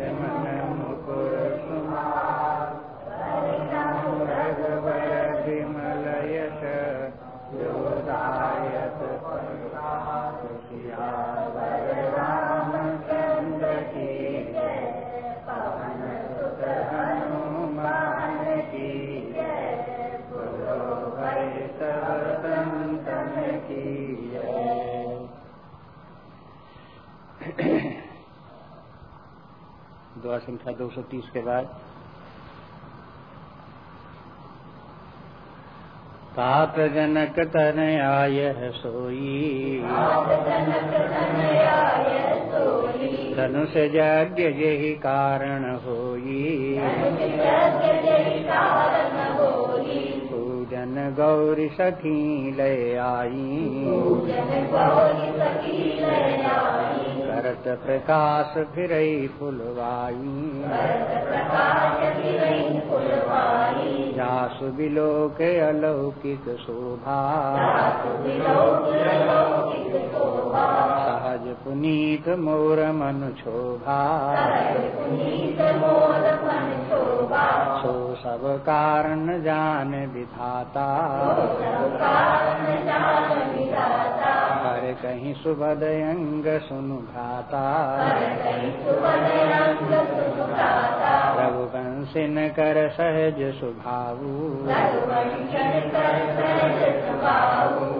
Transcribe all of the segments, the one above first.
Amen. दुआ संख्या 230 के बाद। तात जनक तन आय सोई। धनुष यज्ञ यही कारण होई। पूजन गौरी सखी लय आई। करत प्रकाश फिर फुलवाई। जासु बिलो के अलौकिक शोभा। सहज पुनीत मोर मन शोभा। सो सब कारण जान विधाता। कहीं सुभद अंग सुनु भ्राता रघुवंशिन कर सहज सुभाऊ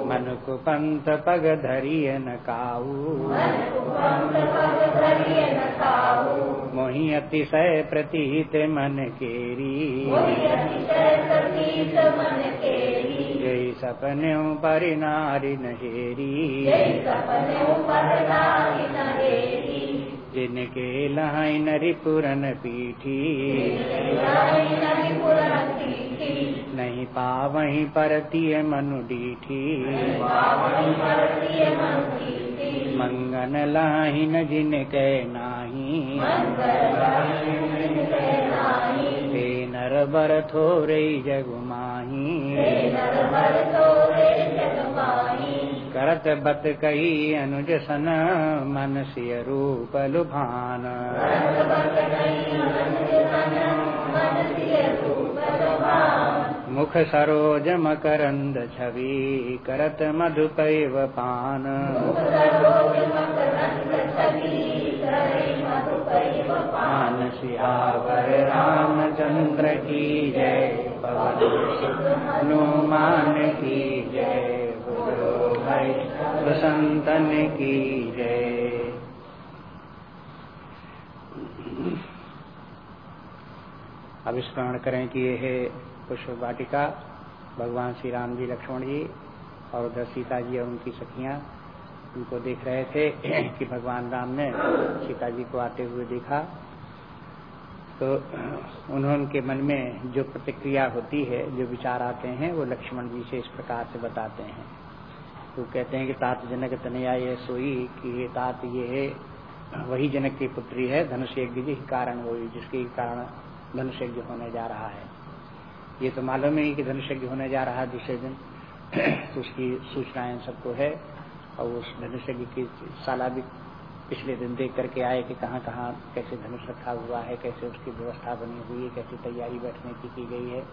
मन कुपंत पग धरिय न काऊ मोहि अतिशय प्रतीत मन केरी। सपने परिनारी नहेरी जिनके लहाई नरी पुरन पीठी। नहीं पावही परतीय मनु डीठी। मंगन लाही न जिनके नाही। नर बर थोरे जगुमाही करत बत कही अनुज सन मन सिय रूप लुभान। मुख सरोज मकरंद छवि करत मधुपैव पान। पान सियावर रामचंद्र की जय हनुमान की जय बोलो भाई बसंतन की जय। अब स्मरण करें कि यह है पुष्प वाटिका भगवान श्री राम जी, लक्ष्मण जी और उधर सीता जी और उनकी सखियाँ उनको देख रहे थे कि भगवान राम ने सीता जी को आते हुए देखा। तो उन्होंने के मन में जो प्रतिक्रिया होती है, जो विचार आते हैं, वो लक्ष्मण जी से इस प्रकार से बताते हैं। तो कहते हैं कि तात जनक तनया ये सोई, कि ये तात ये है, वही जनक की पुत्री है धनुष यज्ञ जी कारण हुई जिसके कारण धनुष यज्ञ होने जा रहा है। ये तो मालूम ही कि धनुष यज्ञ होने जा रहा है दूसरे दिन। तो उसकी सूचनाएँ सबको है। और उस धनुष की साला भी पिछले दिन देख करके आए कि कहाँ कहाँ कैसे धनुष रखा हुआ है, कैसे उसकी व्यवस्था बनी हुई है, कैसी तैयारी बैठने की की गई है।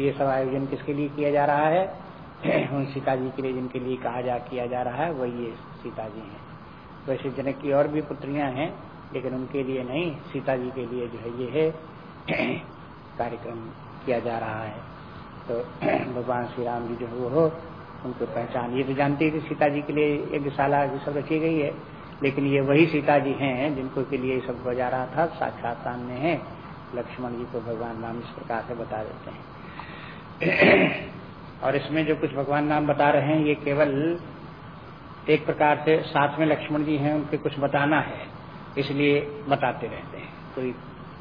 ये सब आयोजन किसके लिए किया जा रहा है? उन सीता जी के लिए जिनके लिए कहा जा, किया जा रहा है, वही ये सीता जी हैं। वैसे जनक की और भी पुत्रियाँ हैं, लेकिन उनके लिए नहीं, सीता जी के लिए जो है ये है, कार्यक्रम किया जा रहा है। तो भगवान श्री राम जी जो है वो हो उनको पहचान। ये तो जानती कि सीता जी के लिए यज्ञशाला ये सब रखी गई है, लेकिन ये वही सीता जी हैं जिनको के लिए सब हो जा रहा था, साक्षात सामने है। लक्ष्मण जी को भगवान राम इस प्रकार से बता देते हैं। और इसमें जो कुछ भगवान नाम बता रहे हैं, ये केवल एक प्रकार से साथ में लक्ष्मण जी हैं, उनके कुछ बताना है, इसलिए बताते रहते हैं। कोई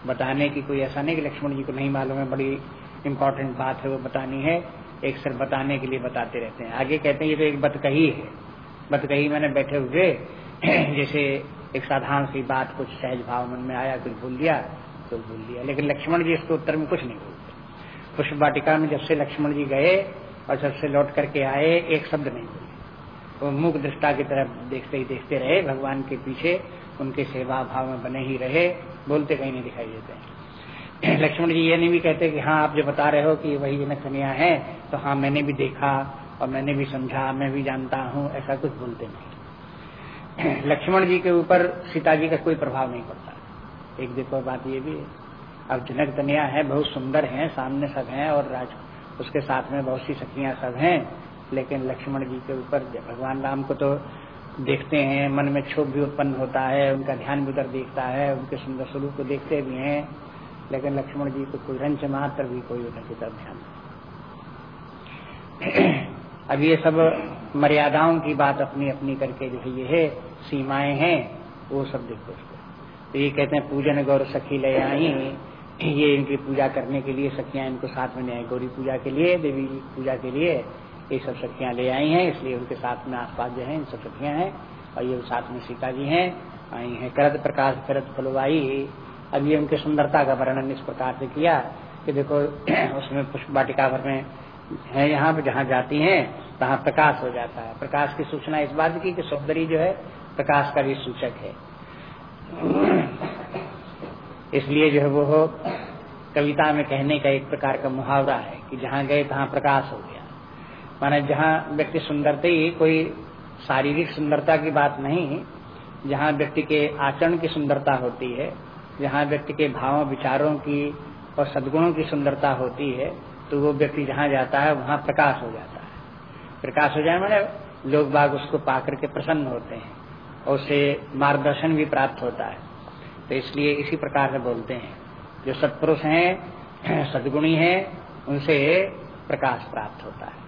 बताने की कोई ऐसा नहीं कि लक्ष्मण जी को नहीं मालूम है, बड़ी इम्पोर्टेंट बात है वो बतानी है। एक सर बताने के लिए बताते रहते हैं। आगे कहते हैं, ये तो एक बतकही है। बतकही मैंने बैठे हुए, जैसे एक साधारण सी बात कुछ सहज भाव मन में आया कुछ भूल दिया तो भूल दिया लेकिन लक्ष्मण जी इसके उत्तर में कुछ नहीं बोलते। पुष्प वाटिका में जब से लक्ष्मण जी गए और जब से लौट करके आए, एक शब्द नहीं बोले। वो मुख दृष्टा की तरफ़ देखते ही देखते रहे, भगवान के पीछे उनके सेवा भाव में बने ही रहे, बोलते कहीं नहीं दिखाई देते। लक्ष्मण जी ये नहीं भी कहते कि हाँ आप जो बता रहे हो कि वही कन्या है तो हाँ मैंने भी देखा और मैंने भी समझा, मैं भी जानता हूँ, ऐसा कुछ बोलते नहीं। लक्ष्मण जी के ऊपर सीता जी का कोई प्रभाव नहीं पड़ता। एक देखो, बात ये भी है। अब जनक तनिया है, बहुत सुंदर है, सामने सब हैं और राज, उसके साथ में बहुत सी सखियाँ सब हैं, लेकिन लक्ष्मण जी के ऊपर भगवान राम को तो देखते हैं, मन में क्षोभ भी उत्पन्न होता है, उनका ध्यान भी उधर देखता है, उनके सुंदर स्वरूप को देखते भी हैं लेकिन लक्ष्मण जी को कोई रंच मात्र भी कोई उनकी तरफ़ ध्यान अब ये सब मर्यादाओं की बात अपनी अपनी करके जो है, ये है, सीमाएँ हैं, वो सब देखो उसको। तो ये कहते हैं, पूजन गौर सखी ले आई। ये इनकी पूजा करने के लिए सखियाँ इनको साथ में आई। गौरी पूजा के लिए, देवी पूजा के लिए ये सब सखियाँ ले आई हैं, इसलिए उनके साथ में आसपास जो है, इन सब सखियाँ हैं। और ये साथ में सीता जी हैं, आई हैं। करद प्रकाश करद फलवाई अब ये उनकी सुंदरता का वर्णन इस प्रकार से किया कि देखो, उसमें पुष्प वाटिका भर में है यहाँ पे, जहाँ जाती हैं तहाँ प्रकाश हो जाता है। प्रकाश की सूचना इस बात की कि सौंदर्य जो है, प्रकाश का भी सूचक है। इसलिए जो है वो कविता में कहने का एक प्रकार का मुहावरा है कि जहाँ गए, तहाँ प्रकाश हो गया। माना जहाँ व्यक्ति सुंदरता ही, कोई शारीरिक सुंदरता की बात नहीं, जहाँ व्यक्ति के आचरण की सुंदरता होती है जहाँ व्यक्ति के भावों, विचारों की और सदगुणों की सुंदरता होती है तो वो व्यक्ति जहाँ जाता है, वहाँ प्रकाश हो जाता है। प्रकाश हो जाए मैंने लोग बाग उसको पाकर के प्रसन्न होते हैं और उसे मार्गदर्शन भी प्राप्त होता है। तो इसलिए इसी प्रकार से बोलते हैं। जो सत्पुरुष हैं, सदगुणी हैं, उनसे प्रकाश प्राप्त होता है।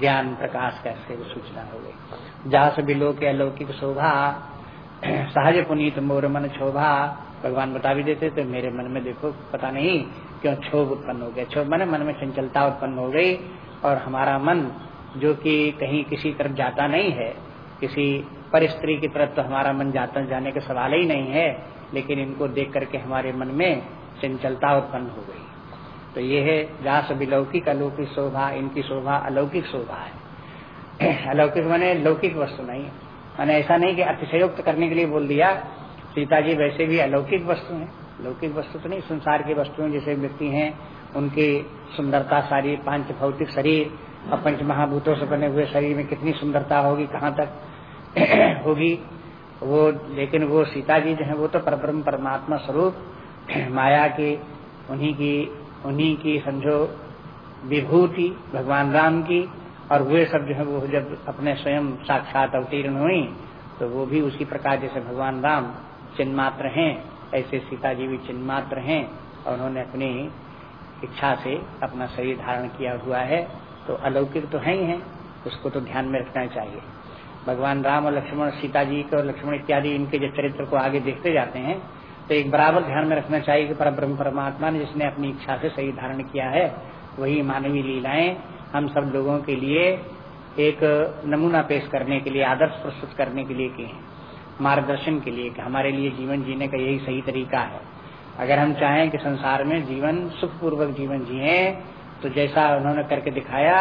ज्ञान, प्रकाश कैसे सूचना हो गई। जहाँ से भी लोग अलौकिक शोभा, सहज पुनीत मोर मन शोभा भगवान बता भी देते तो मेरे मन में देखो, पता नहीं क्यों क्षोभ उत्पन्न हो गया। क्षोभ मैंने मन में चंचलता उत्पन्न हो गई, और हमारा मन, जो कि कहीं किसी तरफ़ जाता नहीं है, किसी पर स्त्री की तरफ़ तो हमारा मन जाता जाने का सवाल ही नहीं है, लेकिन इनको देख करके हमारे मन में चंचलता उत्पन्न हो गई। तो ये है व्यास विलौकिक अलौकिक शोभा, इनकी शोभा अलौकिक शोभा है। अलौकिक मैंने लौकिक वस्तु नहीं। मैंने ऐसा नहीं कि अतिशयोक्त करने के लिए बोल दिया सीता जी वैसे भी अलौकिक वस्तु हैं। लौकिक वस्तु तो नहीं, संसार की वस्तुएँ जैसे व्यक्ति हैं, उनकी सुंदरता सारी, पाँच भौतिक शरीर और पंच महाभूतों से बने हुए शरीर में कितनी सुंदरता होगी, कहाँ तक होगी, वो, लेकिन वो सीता जी जो है, वो तो परब्रह्म परमात्मा स्वरूप, माया की, उन्हीं की उन्हीं की समझो, विभूति, भगवान राम की, और वे सब जो है, वो जब अपने स्वयं साक्षात अवतीर्ण हुई तो वो भी उसी प्रकार जैसे भगवान राम चिन्ह मात्र हैं। ऐसे सीता जी भी चिन्ह मात्र हैं और उन्होंने अपनी इच्छा से अपना शरीर धारण किया हुआ है। तो अलौकिक तो है ही है, उसको तो ध्यान में रखना चाहिए। भगवान राम और लक्ष्मण सीता जी को, लक्ष्मण इत्यादि, इनके जो चरित्र को आगे देखते जाते हैं तो एक बराबर ध्यान में रखना चाहिए कि पर ब्रह्म परमात्मा ने जिसने अपनी इच्छा से सही धारण किया है, वही मानवीय लीलाएँ हम सब लोगों के लिए एक नमूना पेश करने के लिए, आदर्श प्रस्तुत करने के लिए की है। मार्गदर्शन के लिए कि हमारे लिए जीवन जीने का यही सही तरीका है। अगर हम चाहें कि संसार में जीवन, सुखपूर्वक जीवन जिए तो जैसा उन्होंने करके दिखाया,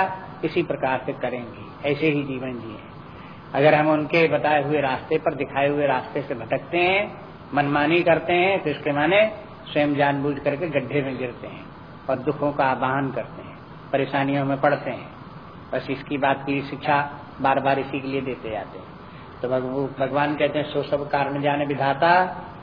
इसी प्रकार से करेंगे। ऐसे ही जीवन जिए। अगर हम उनके बताए हुए रास्ते पर, दिखाए हुए रास्ते से भटकते हैं, मनमानी करते हैं तो इसके माने स्वयं जानबूझ करके गड्ढे में गिरते हैं और दुखों का आवाहन करते हैं, परेशानियों में पड़ते हैं। बस इसकी बात की शिक्षा बार बार इसी के लिए देते जाते हैं। तो भगवान कहते हैं, सो सब कारण जाने विधाता,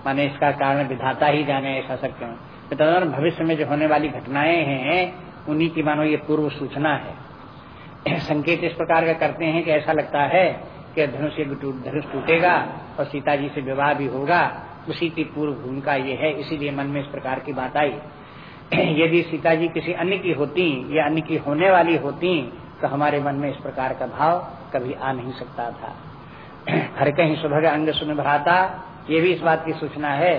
माने इसका कारण विधाता ही जाने, ऐसा सकते हैं। तो भविष्य में जो होने वाली घटनाएँ हैं, उन्हीं की मानो ये पूर्व सूचना है। संकेत इस प्रकार का करते हैं कि ऐसा लगता है कि धनुष धनुष टूटेगा और सीता जी से विवाह भी होगा। उसी की पूर्व भूमिका ये है, इसीलिए मन में इस प्रकार की बात आई। यदि सीता जी किसी अन्य की होती, या अन्य की होने वाली होती तो हमारे मन में इस प्रकार का भाव कभी आ नहीं सकता था। हर कहीं सुभग अंग सुन भराता, ये भी इस बात की सूचना है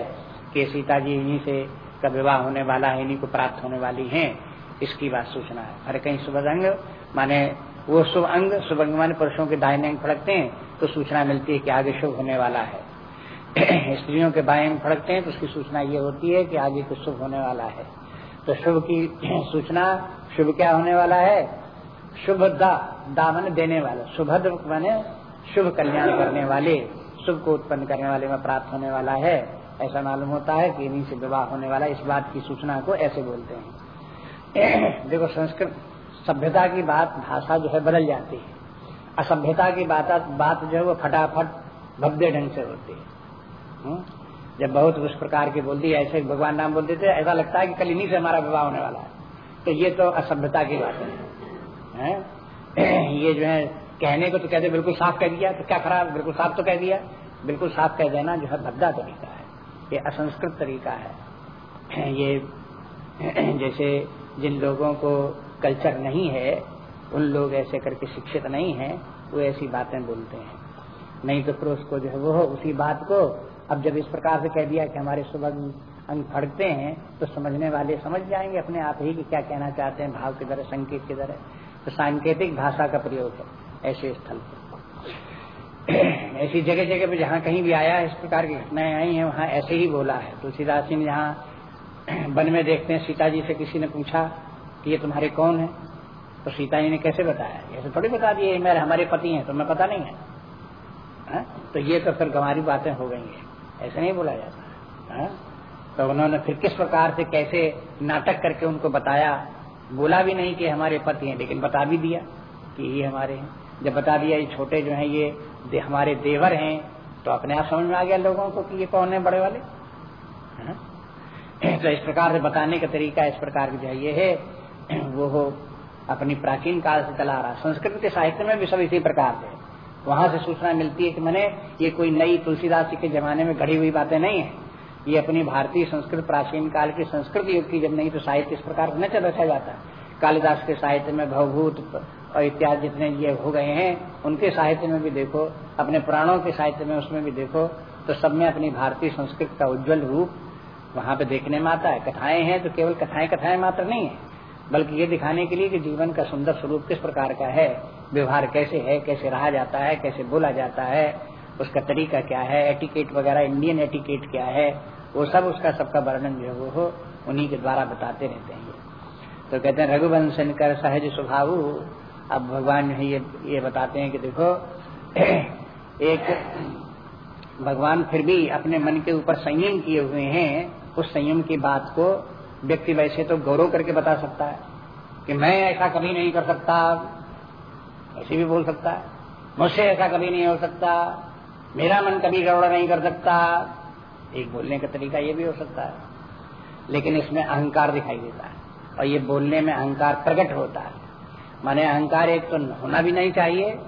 कि सीता जी इन्हीं से का विवाह होने वाला है, इन्हीं को प्राप्त होने वाली हैं, इसकी बात सूचना है। हर कहीं सुभग अंग, माने वो शुभ अंग शुभ अंग माने पुरुषों के दाहिने अंग फड़कते हैं तो सूचना मिलती है कि आगे शुभ होने वाला है। स्त्रियों के बाएँ अंग फड़कते हैं तो उसकी सूचना ये होती है कि आगे कुछ शुभ होने वाला है। तो शुभ की सूचना, शुभ क्या होने वाला है? शुभ दा दा मन देने वाला। शुभद्र माने शुभ कल्याण करने वाले शुभ को उत्पन्न करने वाले में प्राप्त होने वाला है। ऐसा मालूम होता है कि इन्हीं से विवाह होने वाला इस बात की सूचना को ऐसे बोलते हैं। देखो संस्कृत सभ्यता की बात भाषा जो है बदल जाती है। असभ्यता की बात बात जो है वो फटाफट भव्य ढंग से होती है। हम्म? जब बहुत उस प्रकार की बोलती है ऐसे भगवान नाम बोलते थे ऐसा लगता है कि कल इन्हीं से हमारा विवाह होने वाला है। तो ये तो असभ्यता की बात है, है? ये जो है कहने को तो कहते, बिल्कुल साफ़ कह दिया तो क्या खराब? बिल्कुल साफ़ तो कह दिया। बिल्कुल साफ़ कह देना जो है भद्दा तरीका है। ये असंस्कृत तरीका है। ये, जैसे जिन लोगों को कल्चर नहीं है, उन लोग ऐसे करके शिक्षित नहीं है, वो ऐसी बातें बोलते हैं। नहीं तो फिर उसको जो है वो उसी बात को अब जब इस प्रकार से कह दिया कि हमारे सुबह अंग फड़ते हैं तो समझने वाले समझ जाएँगे अपने आप ही कि क्या कहना चाहते हैं, भाव की तरह संकेत की तरह तो सांकेतिक भाषा का प्रयोग है। ऐसे स्थल पर। ऐसी जगह जगह पे जहाँ कहीं भी आया है इस प्रकार की घटनाएँ आई हैं, वहाँ ऐसे ही बोला है। तुलसीदास सिंह जहाँ वन में देखते हैं, सीता जी से किसी ने पूछा कि ये तुम्हारे कौन है? तो सीता जी ने कैसे बताया? ऐसे थोड़ी बता दिए मेरे, हमारे पति हैं तो मैं पता नहीं है। हा? तो ये तो फिर गंवारी बातें हो गई है। ऐसे नहीं बोला जाता। है? तो उन्होंने फिर किस प्रकार से, कैसे नाटक करके उनको बताया? बोला भी नहीं कि हमारे पति हैं, लेकिन बता भी दिया कि ये हमारे हैं। जब बता दिया ये छोटे जो हैं ये दे, हमारे देवर हैं तो अपने आप समझ में आ गया लोगों को कि ये कौन है बड़े वाले? है? तो इस प्रकार से बताने का तरीका इस प्रकार की जो है ये है वो हो अपनी प्राचीन काल से चला रहा संस्कृत के साहित्य में भी सब इसी प्रकार से वहाँ से सूचना मिलती है कि मैंने ये कोई नई तुलसीदास जी के जमाने में घड़ी हुई बातें नहीं है। ये अपनी भारतीय संस्कृत प्राचीन काल की संस्कृत युग की जब नहीं तो साहित्य इस प्रकार से न रचा जाता। कालिदास के साहित्य में भवभूत और इत्यादि जितने ये हो गए हैं, उनके साहित्य में भी देखो, अपने पुराणों के साहित्य में उसमें भी देखो तो सब में अपनी भारतीय संस्कृत का उज्जवल रूप वहाँ पे देखने में आता है। कथाएँ हैं तो केवल कथाएँ कथाएँ मात्र नहीं है, बल्कि ये दिखाने के लिए कि जीवन का सुंदर स्वरूप किस प्रकार का है, व्यवहार कैसे है, कैसे रहा जाता है, कैसे बोला जाता है, उसका तरीका क्या है, एटिकेट वगैरह, इंडियन एटिकेट क्या है, वो सब उसका सबका वर्णन जो है वो हो, उन्हीं के द्वारा बताते रहते हैं। तो कहते हैं रघुवंशन कर सहज स्वभाव अब भगवान ये ये बताते हैं कि देखो, एक भगवान फिर भी अपने मन के ऊपर संयम किए हुए हैं, उस संयम की बात को व्यक्ति वैसे तो गौरव करके बता सकता है कि मैं ऐसा कभी नहीं कर सकता, ऐसे भी बोल सकता है, मुझसे ऐसा कभी नहीं हो सकता, मेरा मन कभी गड़बड़ नहीं कर सकता, एक बोलने का तरीका ये भी हो सकता है, लेकिन इसमें अहंकार दिखाई देता है, और ये बोलने में अहंकार प्रकट होता है। माने अहंकार एक तो होना भी नहीं चाहिए।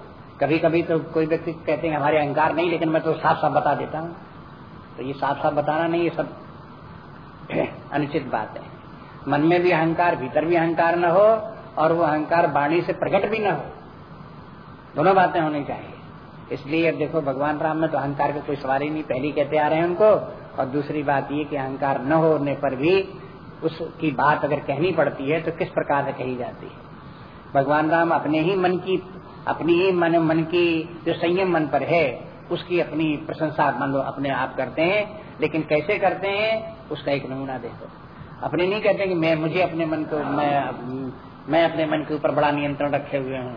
कभी कभी तो कोई व्यक्ति कहते हैं, हमारे अहंकार नहीं, लेकिन मैं तो साफ़ साफ़ बता देता हूँ। तो ये साफ़ साफ़ बताना नहीं, ये सब अनुचित बात है। मन में भी अहंकार, भीतर भी अहंकार न हो, और वो अहंकार वाणी से प्रकट भी न हो। दोनों बातें होनी चाहिए। इसलिए अब देखो, भगवान राम में तो अहंकार का कोई सवाल ही नहीं। पहली कहते आ रहे हैं उनको, और दूसरी बात ये कि अहंकार न होने पर भी उसकी बात अगर कहनी पड़ती है तो किस प्रकार से कही जाती है? भगवान राम अपने ही मन की, अपनी ही मन मन की जो संयम मन पर है, उसकी अपनी प्रशंसा मान लो अपने आप करते हैं, लेकिन कैसे करते हैं, उसका एक नमूना देखो अपने नहीं कहते कि मैं, मुझे अपने मन को, मैं मैं अपने मन के ऊपर बड़ा नियंत्रण रखे हुए हूँ।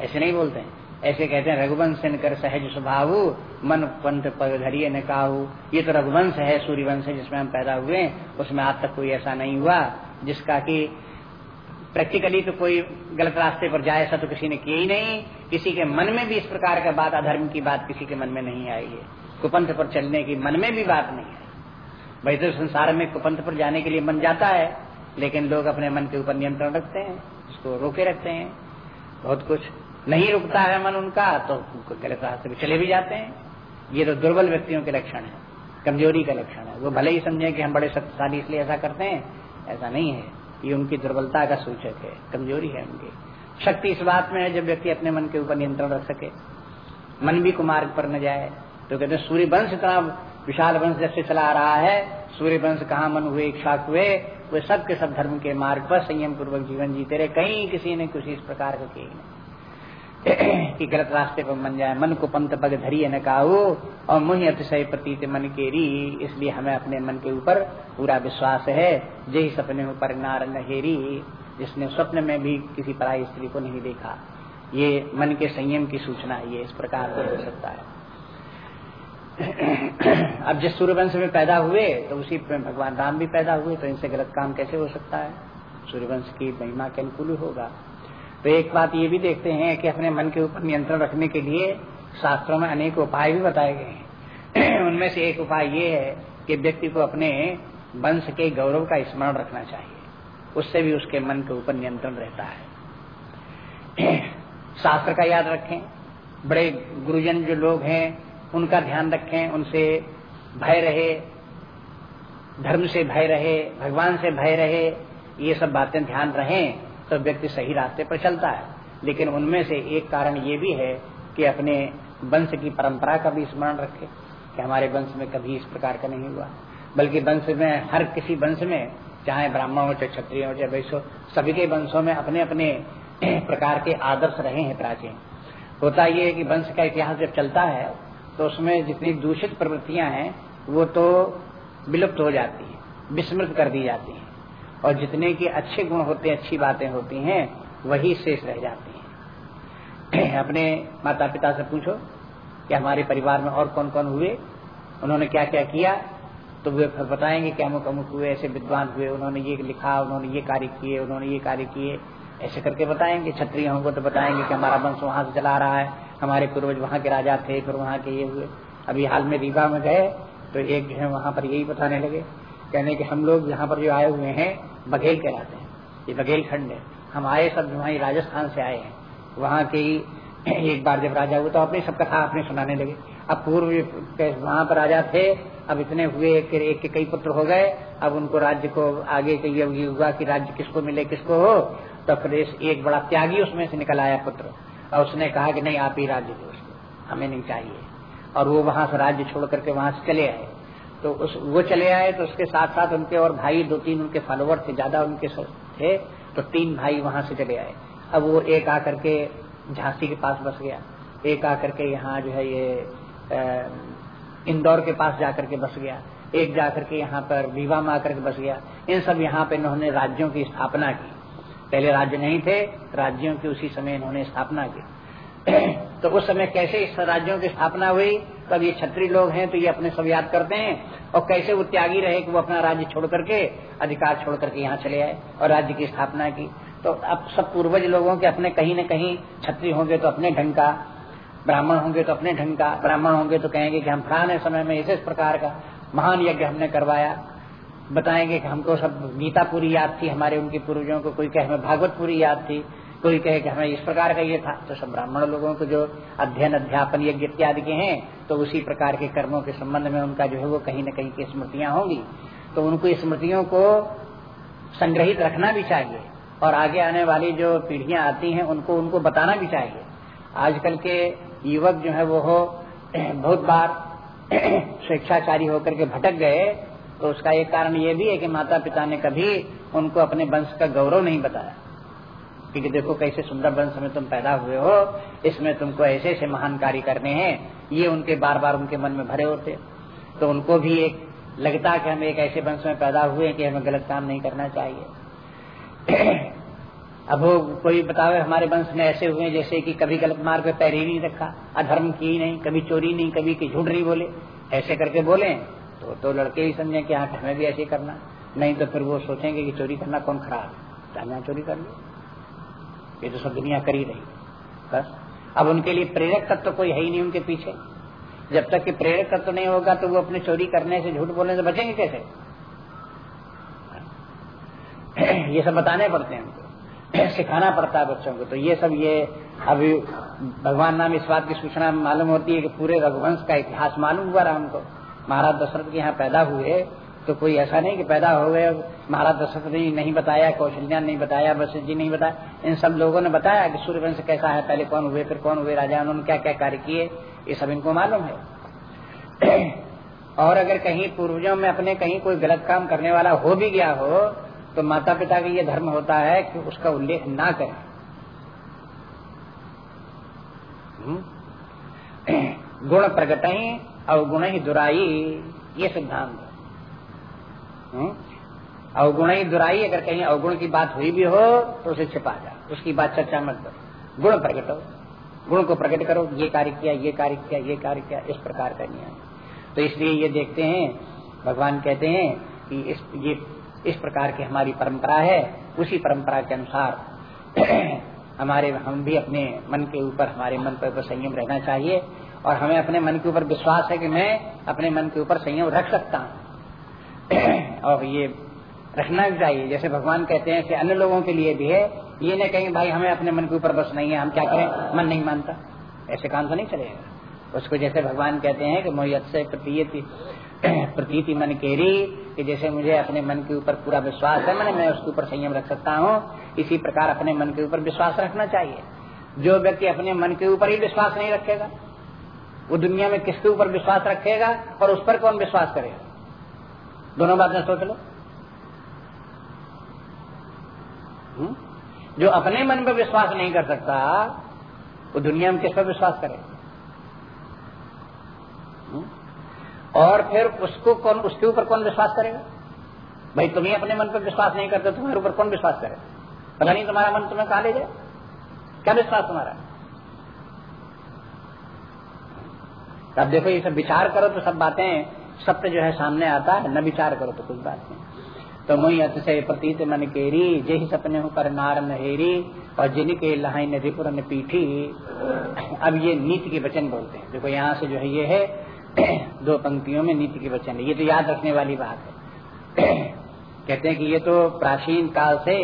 ऐसे नहीं बोलते हैं। ऐसे कहते हैं, रघुवंश कर सहज स्वभाव, मन पंथ पगधरिय ने काहू। ये तो रघुवंश है, सूर्यवंश है जिसमें हम पैदा हुए उसमें आज तक कोई ऐसा नहीं हुआ, जिसका कि प्रैक्टिकली तो कोई गलत रास्ते पर जाए, ऐसा तो किसी ने किया ही नहीं। किसी के मन में भी इस प्रकार का बात, अधर्म की बात किसी के मन में नहीं आई है। कुपंथ पर चलने की मन में भी बात नहीं है। भाई तो संसार में कुपंथ पर जाने के लिए मन जाता है, लेकिन लोग अपने मन के ऊपर नियंत्रण रखते हैं, उसको रोके रखते हैं। बहुत कुछ नहीं रुकता है मन उनका तो गलत रास्ते पर चले भी जाते हैं। ये तो दुर्बल व्यक्तियों के लक्षण है, कमज़ोरी का लक्षण है। वो भले ही समझे कि हम बड़े शक्तिशाली इसलिए ऐसा करते हैं, ऐसा नहीं है। ये उनकी दुर्बलता का सूचक है, कमज़ोरी है उनकी। शक्ति इस बात में है, जब व्यक्ति अपने मन के ऊपर नियंत्रण रख सके। मन भी कुमार्ग पर न जाए। तो कहते सूर्य वंश इतना विशाल वंश जैसे चला रहा है सूर्य वंश कहाँ मन हुए, इच्छा हुए, वे सब के सब धर्म के मार्ग पर संयम पूर्वक जीवन जीते रहे। कहीं किसी ने कुछ इस प्रकार का किया नहीं। कि गलत रास्ते पर मन जाए, मन को पंत पग धरिए न काहू, और मुहि अतिशय प्रतीत मन के री, इसलिए हमें अपने मन के ऊपर पूरा विश्वास है। जय सपने ऊपर नार नहेरी जिसने स्वप्न में भी किसी पराई स्त्री को नहीं देखा। ये मन के संयम की सूचना है, ये इस प्रकार से हो सकता है। अब जिस सूर्यवंश में पैदा हुए तो उसी में भगवान राम भी पैदा हुए तो इनसे गलत काम कैसे हो सकता है? सूर्यवंश की महिमा के अनुकूल होगा। तो एक बात ये भी देखते हैं कि अपने मन के ऊपर नियंत्रण रखने के लिए शास्त्रों में अनेक उपाय भी बताए गए हैं। उनमें से एक उपाय ये है कि व्यक्ति को अपने वंश के गौरव का स्मरण रखना चाहिए। उससे भी उसके मन के ऊपर नियंत्रण रहता है। शास्त्र का याद रखें। बड़े गुरुजन जो लोग हैं, उनका ध्यान रखें, उनसे भय रहे, धर्म से भय रहे, भगवान से भय रहे, ये सब बातें ध्यान रहें। तो व्यक्ति सही रास्ते पर चलता है। लेकिन उनमें से एक कारण ये भी है कि अपने वंश की परंपरा का भी स्मरण रखे कि हमारे वंश में कभी इस प्रकार का नहीं हुआ। बल्कि वंश में, हर किसी वंश में, चाहे ब्राह्मण हो, चाहे क्षत्रिय हो, चाहे वैश्य सभी के वंशों में अपने अपने प्रकार के आदर्श रहे हैं प्राचीन। होता ये है कि वंश का इतिहास जब चलता है तो उसमें जितनी दूषित प्रवृत्तियाँ हैं, वो तो विलुप्त हो जाती है, विस्मृत कर दी जाती हैं। और जितने के अच्छे गुण होते हैं, अच्छी बातें होती हैं, वही शेष रह जाती हैं। अपने माता पिता से पूछो कि हमारे परिवार में और कौन कौन हुए? उन्होंने क्या क्या? किया तो वे फिर बताएँगे कि अमुक अमुक हुए, ऐसे विद्वान हुए, उन्होंने ये लिखा, उन्होंने ये कार्य किए, उन्होंने ये कार्य किए। ऐसे करके बताएँगे, क्षत्रिय होंगे तो बताएँगे कि हमारा वंश वहाँ से चला रहा है, हमारे पूर्वज वहाँ के राजा थे, फिर वहाँ के ये हुए। अभी हाल में रीवा में गए तो एक जो है वहाँ पर यही बताने लगे। कहने कि हम लोग यहाँ पर जो आए हुए हैं, बघेल कहलाते हैं। ये बघेल खंड है। हम आए सब वहीं राजस्थान से आए हैं। वहाँ के एक बार जब राजा हुए तो अपनी सब कथा अपने सुनाने लगे। अब पूर्व वहाँ पर राजा थे, अब इतने हुए एक एक के कई पुत्र हो गए। अब उनको राज्य को आगे ये हुआ कि राज्य किसको मिले, किसको हो? तो फिर एक बड़ा त्यागी उसमें से निकल आया पुत्र। और उसने कहा कि नहीं, आप ही राज्य दो उसको हमें नहीं चाहिए। और वो वहाँ से राज्य छोड़ करके वहाँ से चले आए। तो उस, वो चले आए तो उसके साथ साथ उनके और भाई दो तीन उनके फॉलोवर थे, ज़्यादा उनके थे तो तीन भाई वहाँ से चले आए। अब वो एक आकर के झांसी के पास बस गया। एक आकर के यहाँ जो है ये इंदौर के पास जाकर के बस गया। एक जाकर के यहाँ पर रीवा में आकर के बस गया। इन सब यहाँ पे इन्होंने राज्यों की स्थापना की। पहले राज्य नहीं थे, राज्यों की उसी समय इन्होंने स्थापना की। तो उस समय कैसे इस राज्यों की स्थापना हुई? तब ये छत्री लोग हैं तो ये अपने सब याद करते हैं। और कैसे वो त्यागी रहे कि वो अपना राज्य छोड़ करके, अधिकार छोड़ करके यहाँ चले आए और राज्य की स्थापना की? तो अब सब पूर्वज लोगों के अपने कहीं न कहीं छत्री होंगे तो अपने ढंग का, ब्राह्मण होंगे तो अपने ढंग का, ब्राह्मण होंगे तो कहेंगे कि हम फलाने समय में इस प्रकार का महान यज्ञ हमने करवाया। बताएँगे कि हमको सब गीता पूरी याद थी, हमारे उनके पूर्वजों को कोई कहे, हमें भागवत पूरी याद थी। कोई कहे कि हमें इस प्रकार का ये था तो सब ब्राह्मण लोगों को जो अध्ययन, अध्यापन, यज्ञ इत्यादि के हैं तो उसी प्रकार के कर्मों के संबंध में उनका जो है वो कहीं न कहीं की स्मृतियाँ होंगी। तो उनको स्मृतियों को संग्रहित रखना भी चाहिए, और आगे आने वाली जो पीढ़ियाँ आती हैं, उनको उनको बताना भी चाहिए। आजकल के युवक जो है वो हो, बहुत बार स्वेच्छाचारी होकर के भटक गए तो उसका एक कारण ये भी है कि माता पिता ने कभी उनको अपने वंश का गौरव नहीं बताया। क्योंकि देखो कैसे सुंदर वंश में तुम पैदा हुए हो, इसमें तुमको ऐसे ऐसे महान कार्य करने हैं, ये उनके बार बार उनके मन में भरे होते। तो उनको भी एक लगता कि हम एक ऐसे वंश में पैदा हुए कि हमें गलत काम नहीं करना चाहिए। अब वो कोई बतावे, हमारे वंश में ऐसे हुए जैसे कि कभी गलत मार्ग पे पैर ही नहीं रखा, अधर्म की नहीं, कभी चोरी नहीं, कभी की झूठ नहीं बोले। ऐसे करके बोले तो तो लड़के ही समझे कि हाँ हमें भी ऐसे करना। नहीं तो फिर वो सोचेंगे कि चोरी करना कौन खराब है। चोरी कर लो। ये तो सब दुनिया कर ही रही। बस। अब उनके लिए प्रेरक तत्व तो कोई है ही नहीं उनके पीछे। जब तक कि प्रेरक तत्व तो नहीं होगा तो वो अपने चोरी करने से, झूठ बोलने से बचेंगे कैसे? ये सब बताने पड़ते हैं उनको। सिखाना पड़ता है बच्चों को। तो ये सब ये अभी भगवान नाम इस बात की सूचना मालूम होती है कि पूरे रघुवंश का इतिहास मालूम हुआ रहा हमको महाराज दशरथ के यहाँ पैदा हुए। तो कोई ऐसा नहीं कि पैदा हो गए, महाराज दशरथ ने नहीं बताया, कौशल्या नहीं बताया, वशिष्ठ जी नहीं बताया इन सब लोगों ने बताया कि सूर्यवंश कैसा है, पहले कौन हुए, फिर कौन हुए, राजा उन्होंने क्या क्या कार्य किए, ये सब इनको मालूम है और अगर कहीं पूर्वजों में अपने कहीं कोई गलत काम करने वाला हो भी गया हो तो माता पिता का ये धर्म होता है कि उसका उल्लेख ना करें हम्म? गुण प्रगट ही अवगुण ही दुराई, ये सिद्धांत? अवगुण ही दुराई, अगर कहीं अवगुण की बात हुई भी हो तो उसे छिपा जा। उसकी बात चर्चा मत करो। गुण प्रकट गुण को प्रकट करो। ये कार्य किया, ये कार्य किया, ये कार्य किया, इस प्रकार का नियम तो इसलिए ये देखते हैं, भगवान कहते हैं कि इस, ये, इस प्रकार की हमारी परंपरा है। उसी परंपरा के अनुसार हमारे, हम भी अपने मन के ऊपर, हमारे मन पर संयम रहना चाहिए। और हमें अपने मन के ऊपर विश्वास है कि मैं अपने मन के ऊपर संयम रख सकता हूँ। और ये रखना भी चाहिए। जैसे भगवान कहते हैं कि अन्य लोगों के लिए भी है, ये नहीं कहेंगे भाई, हमें अपने मन के ऊपर बस नहीं है, हम क्या करें? मन नहीं मानता। ऐसे काम तो नहीं चलेगा। उसको जैसे भगवान कहते हैं कि मोहत से प्रतीति मन केरी, कि जैसे मुझे अपने मन के ऊपर पूरा विश्वास है, मैंने, मैं उसके ऊपर संयम रख सकता हूँ। इसी प्रकार अपने मन के ऊपर विश्वास रखना चाहिए। जो व्यक्ति अपने मन के ऊपर ही विश्वास नहीं रखेगा, वो दुनिया में किसके ऊपर विश्वास रखेगा और उस पर कौन विश्वास करेगा? दोनों बातें सोच लो। हुँ? जो अपने मन पर विश्वास नहीं कर सकता, वो दुनिया में किस पर विश्वास करे? और फिर उसको कौन, उसके ऊपर कौन विश्वास करेगा? भाई, तुम्हें अपने मन पर विश्वास नहीं करते तुम्हारे ऊपर कौन विश्वास करे? पता नहीं तुम्हारा मन तुम्हें कहा ले जाए? क्या विश्वास तुम्हारा? अब देखो, ये सब विचार करो तो सब बातें सत्य जो है सामने आता है, न विचार करो तो कुछ बात नहीं। तो मुई अतिशय प्रतीत मन केरी जही सपने हो पर नार नहेरी और जिनके लहाई रिपुर पीठी, अब ये नीति के वचन बोलते हैं। देखो यहाँ से जो है ये है, दो पंक्तियों में नीति के वचन है। ये तो याद रखने वाली बात है। कहते हैं कि ये तो प्राचीन काल से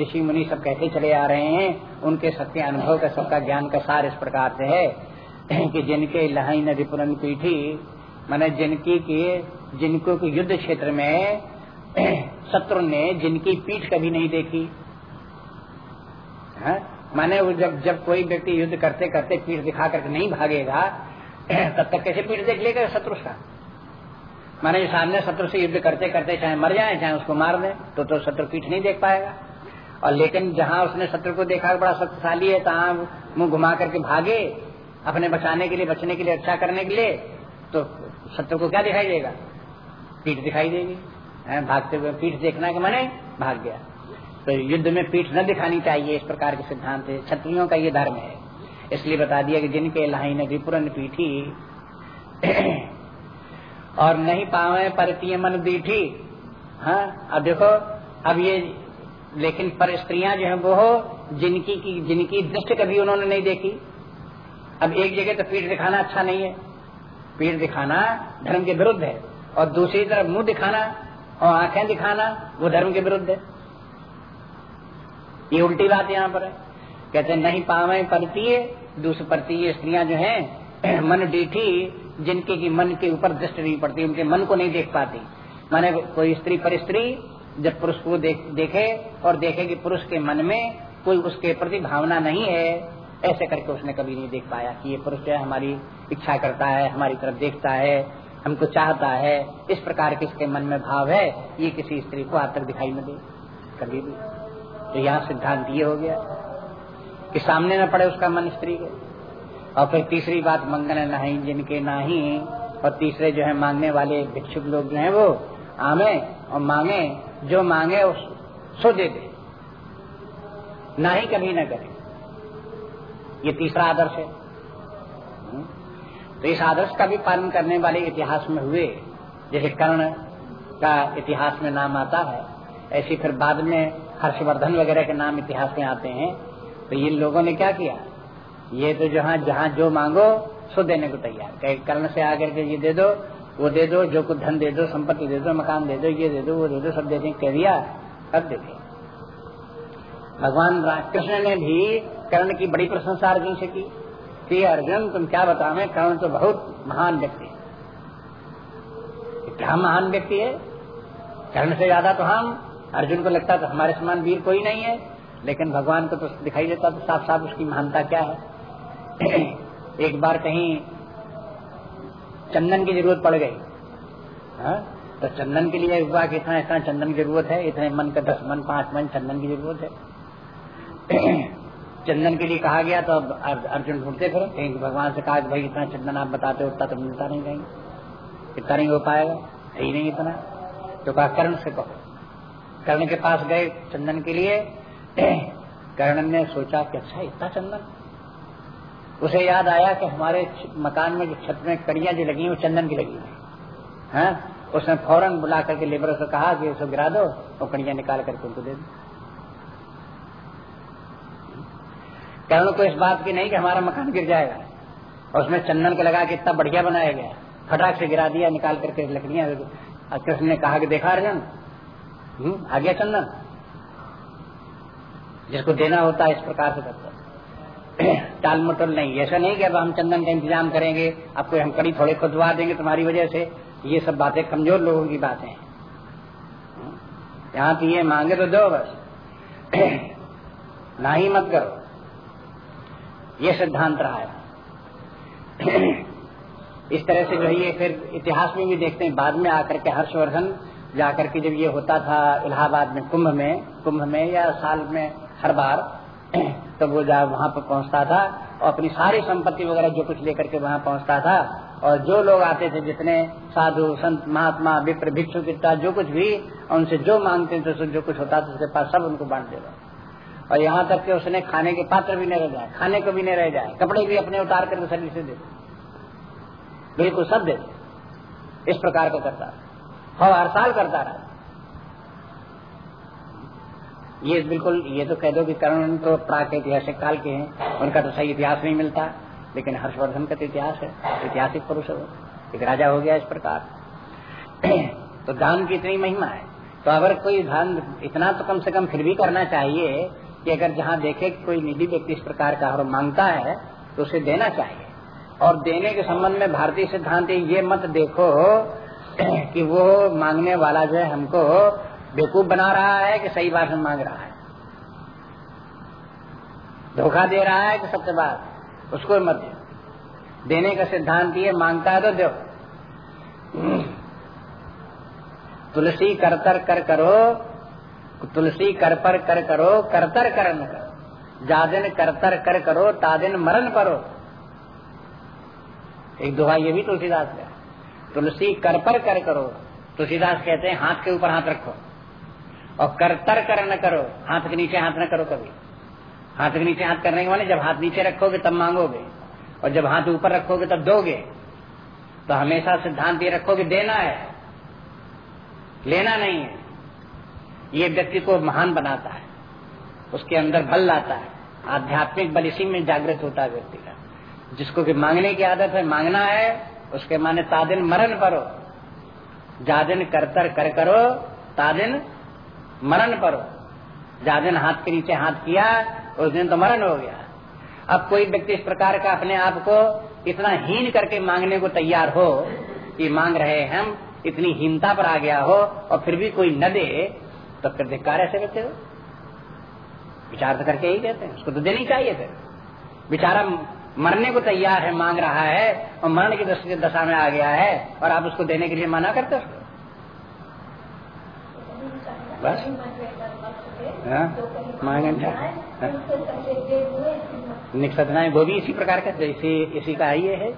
ऋषि मुनि सब कहते चले आ रहे हैं, उनके सत्य अनुभव का, सबका ज्ञान का सार इस प्रकार से है कि जिनके लहाई नदी पुरन पीठी मैंने जिनकी के, जिनको युद्ध क्षेत्र में, शत्रु ने जिनकी पीठ कभी नहीं देखी। है? माने वो जब जब कोई व्यक्ति युद्ध करते करते पीठ दिखा करके नहीं भागेगा, तब तक कैसे पीठ देख लेगा शत्रु का माने सामने शत्रु से युद्ध करते करते चाहे मर जाए, चाहे उसको मार दे तो तो शत्रु पीठ नहीं देख पाएगा। और लेकिन जहाँ उसने शत्रु को देखा, बड़ा शक्तिशाली है, तहाँ मुँह घुमा करके भागे, अपने बचाने के लिए, बचने के लिए, रक्षा करने के लिए तो शत्रु को क्या दिखाई देगा? पीठ दिखाई देगी। भागते हुए पीठ देखना के मने? भाग गया। तो युद्ध में पीठ न दिखानी चाहिए, इस प्रकार के सिद्धांत है। क्षत्रियों का ये धर्म है। इसलिए बता दिया कि जिनके लाई नदी पुरन पीठी और नहीं पावे परतीय मन दीठी हाँ अब देखो, अब ये, लेकिन पर स्त्रियाँ जो है वो जिनकी की, जिनकी दृष्टि कभी उन्होंने नहीं देखी। अब एक जगह तो पीठ दिखाना अच्छा नहीं है। पीठ दिखाना धर्म के विरुद्ध है और दूसरी तरफ़ मुँह दिखाना और आँखें दिखाना वो धर्म के विरुद्ध है। ये उल्टी बात यहाँ पर है। कहते नहीं पावे परतीय दूसरी परतीय स्त्रियाँ जो हैं मन डीठी जिनके की मन के ऊपर दृष्टि नहीं पड़ती उनके मन को नहीं देख पाती। माने कोई स्त्री पर स्त्री जब पुरुष को देख, देखे और देखे कि पुरुष के मन में कोई उसके प्रति भावना नहीं है ऐसे करके उसने कभी नहीं देख पाया कि ये पुरुष जो है हमारी इच्छा करता है, हमारी तरफ़ देखता है, हमको चाहता है। इस प्रकार के इसके मन में भाव है, ये किसी स्त्री को आज तक दिखाई न दे कभी भी तो यहाँ सिद्धांत ये हो गया कि सामने न पड़े उसका मन स्त्री के। और फिर तीसरी बात मंगन नहीं जिनके नाही और तीसरे जो है मांगने वाले भिक्षुक लोग जो है वो, आमे और मांगे, जो मांगे सो दे दे। ना ही कभी न करे। ये तीसरा आदर्श है। तो इस आदर्श का भी पालन करने वाले इतिहास में हुए, जैसे कर्ण का इतिहास में नाम आता है, ऐसी फिर बाद में हर्षवर्धन वगैरह के नाम इतिहास में आते हैं। तो ये लोगों ने क्या किया? ये तो जहाँ जहाँ जो मांगो, सो देने को तैयार। कर्ण से आकर के ये दे दो, वो दे दो, जो कुछ धन दे दो, संपत्ति दे दो, मकान दे दो, ये दे दो, वो दे दो, सब दे दें, कह दिया अब देखे। भगवान कृष्ण ने भी कर्ण की बड़ी प्रशंसा अर्जुन से की, कि अर्जुन, तुम क्या बतावे कर्ण तो बहुत महान व्यक्ति है। क्या महान व्यक्ति है? कर्ण से ज़्यादा तो हम, अर्जुन को लगता तो हमारे समान वीर कोई नहीं है, लेकिन भगवान को तो दिखाई देता तो साफ़ साफ़ उसकी महानता क्या है? एक बार कहीं चंदन की ज़रूरत पड़ गई। हा? तो चंदन के लिए हुआ कि इतना इतना चंदन की ज़रूरत है, इतने मन का दस मन, पाँच मन चंदन की ज़रूरत है। चंदन के लिए कहा गया तो अब अर्जुन ढूंढते फिर। कहीं भगवान से कहा भाई, इतना चंदन आप बताते हो, उतना तो मिलता नहीं कहीं इतना नहीं हो पाएगा, है ही नहीं इतना। तो कहा, कर्ण से कहो। कर्ण के पास गए चंदन के लिए। कर्ण ने सोचा कि अच्छा इतना चंदन। उसे याद आया कि हमारे मकान में जो छत में कड़ियाँ जो लगी वो चंदन की लगी हुई है? उसने फ़ौरन बुला करके लेबर से कहा कि उसको गिरा दो और कड़िया निकाल करके उनको दे दो। करण को इस बात की नहीं कि हमारा मकान गिर जाएगा। और उसमें चंदन के लगा के इतना बढ़िया बनाया गया। फटाक से गिरा दिया निकाल करके लकड़ियाँ कृष्ण ने कहा कि देखा अर्जुन? हम्म, आ गया चंदन। जिसको देना होता है इस प्रकार से करता टाल मटोल नहीं ऐसा नहीं कि अब हम चंदन का इंतज़ाम करेंगे आपको हम कड़ी थोड़े खुदवा देंगे तुम्हारी वजह से। ये सब बातें कमज़ोर लोगों की बातें हैं। यहाँ तो ये मांगे तो दो बस। ना ही मत करो। ये सिद्धांत रहा है। इस तरह से जो है ये फिर इतिहास में भी देखते हैं। बाद में आकर के हर्षवर्धन जाकर के जब ये होता था इलाहाबाद में, कुंभ में कुंभ में या साल में हर बार तो वो जब वहाँ पर पहुँचता था और अपनी सारी संपत्ति वगैरह जो कुछ लेकर के वहाँ पहुँचता था और जो लोग आते थे, जितने साधु, संत, महात्मा, विप्र, भिक्षु जो कुछ भी, उनसे जो मांगते थे जो कुछ होता था, उसके पास सब उनको बांट देगा और यहाँ तक कि उसने खाने के पात्र भी नहीं रह जाए, खाने को भी नहीं रह जाए, कपड़े भी अपने उतार करके शरीर से दे। बिल्कुल सब दे। इस प्रकार का करता और हर साल करता रहा। ये बिल्कुल, ये तो कह दो कि कर्ण तो प्राक ऐतिहासिक काल के हैं। उनका तो सही इतिहास नहीं मिलता, लेकिन हर्षवर्धन का तो इतिहास है। ऐतिहासिक पुरुष एक राजा हो गया इस प्रकार। तो दान की इतनी महिमा है। तो अगर कोई धन इतना तो कम से कम फिर भी करना चाहिए कि अगर जहाँ देखे कि कोई निधि व्यक्ति इस प्रकार का और माँगता है तो उसे देना चाहिए। और देने के संबंध में भारतीय सिद्धांत ये मत देखो कि वो मांगने वाला जो है हमको बेवकूफ़ बना रहा है कि सही बात हम मांग रहा है। धोखा दे रहा है कि सत्य बात, उसको मत दे। देने का सिद्धांत ये माँगता है तो दो। तुलसी करतर कर करो तुलसी कर पर कर करो, करतर कर न करो। जादिन करतर कर करो, तादिन मरण करो एक दोहा ये भी तुलसीदास का तुलसी कर पर कर करो। तुलसीदास कहते हैं, हाथ के ऊपर हाथ रखो। और करतर कर न करो। हाथ के नीचे हाथ न करो कभी। हाथ के नीचे हाथ करने के माने जब हाथ नीचे रखोगे तब मांगोगे। और जब हाथ ऊपर रखोगे तब दोगे। तो हमेशा सिद्धांत ये रखोगे, देना है। लेना नहीं है। ये व्यक्ति को महान बनाता है। उसके अंदर बल लाता है। आध्यात्मिक बल इसी में जागृत होता है व्यक्ति का। जिसको कि मांगने की आदत है, मांगना है, उसके माने तादिन मरण करो जादिन करतर कर करो, तादिन मरण पर। जा दिन हाथ के नीचे हाथ किया, उस दिन तो मरण हो गया। अब कोई व्यक्ति इस प्रकार का अपने आप को इतना हीन करके मांगने को तैयार हो कि मांग रहे हम, इतनी हीनता पर आ गया हो और फिर भी कोई न दे तो फिर धिकार ऐसे बच्चे हो। विचार तो करके ही कहते हैं। उसको तो देनी चाहिए फिर। बेचारा मरने को तैयार है, मांग रहा है और मरण की दशा में आ गया है और आप उसको देने के लिए मना करते हो। बस। मांगन निक्षतनाएँ वो भी इसी प्रकार का जैसे इसी का ये है।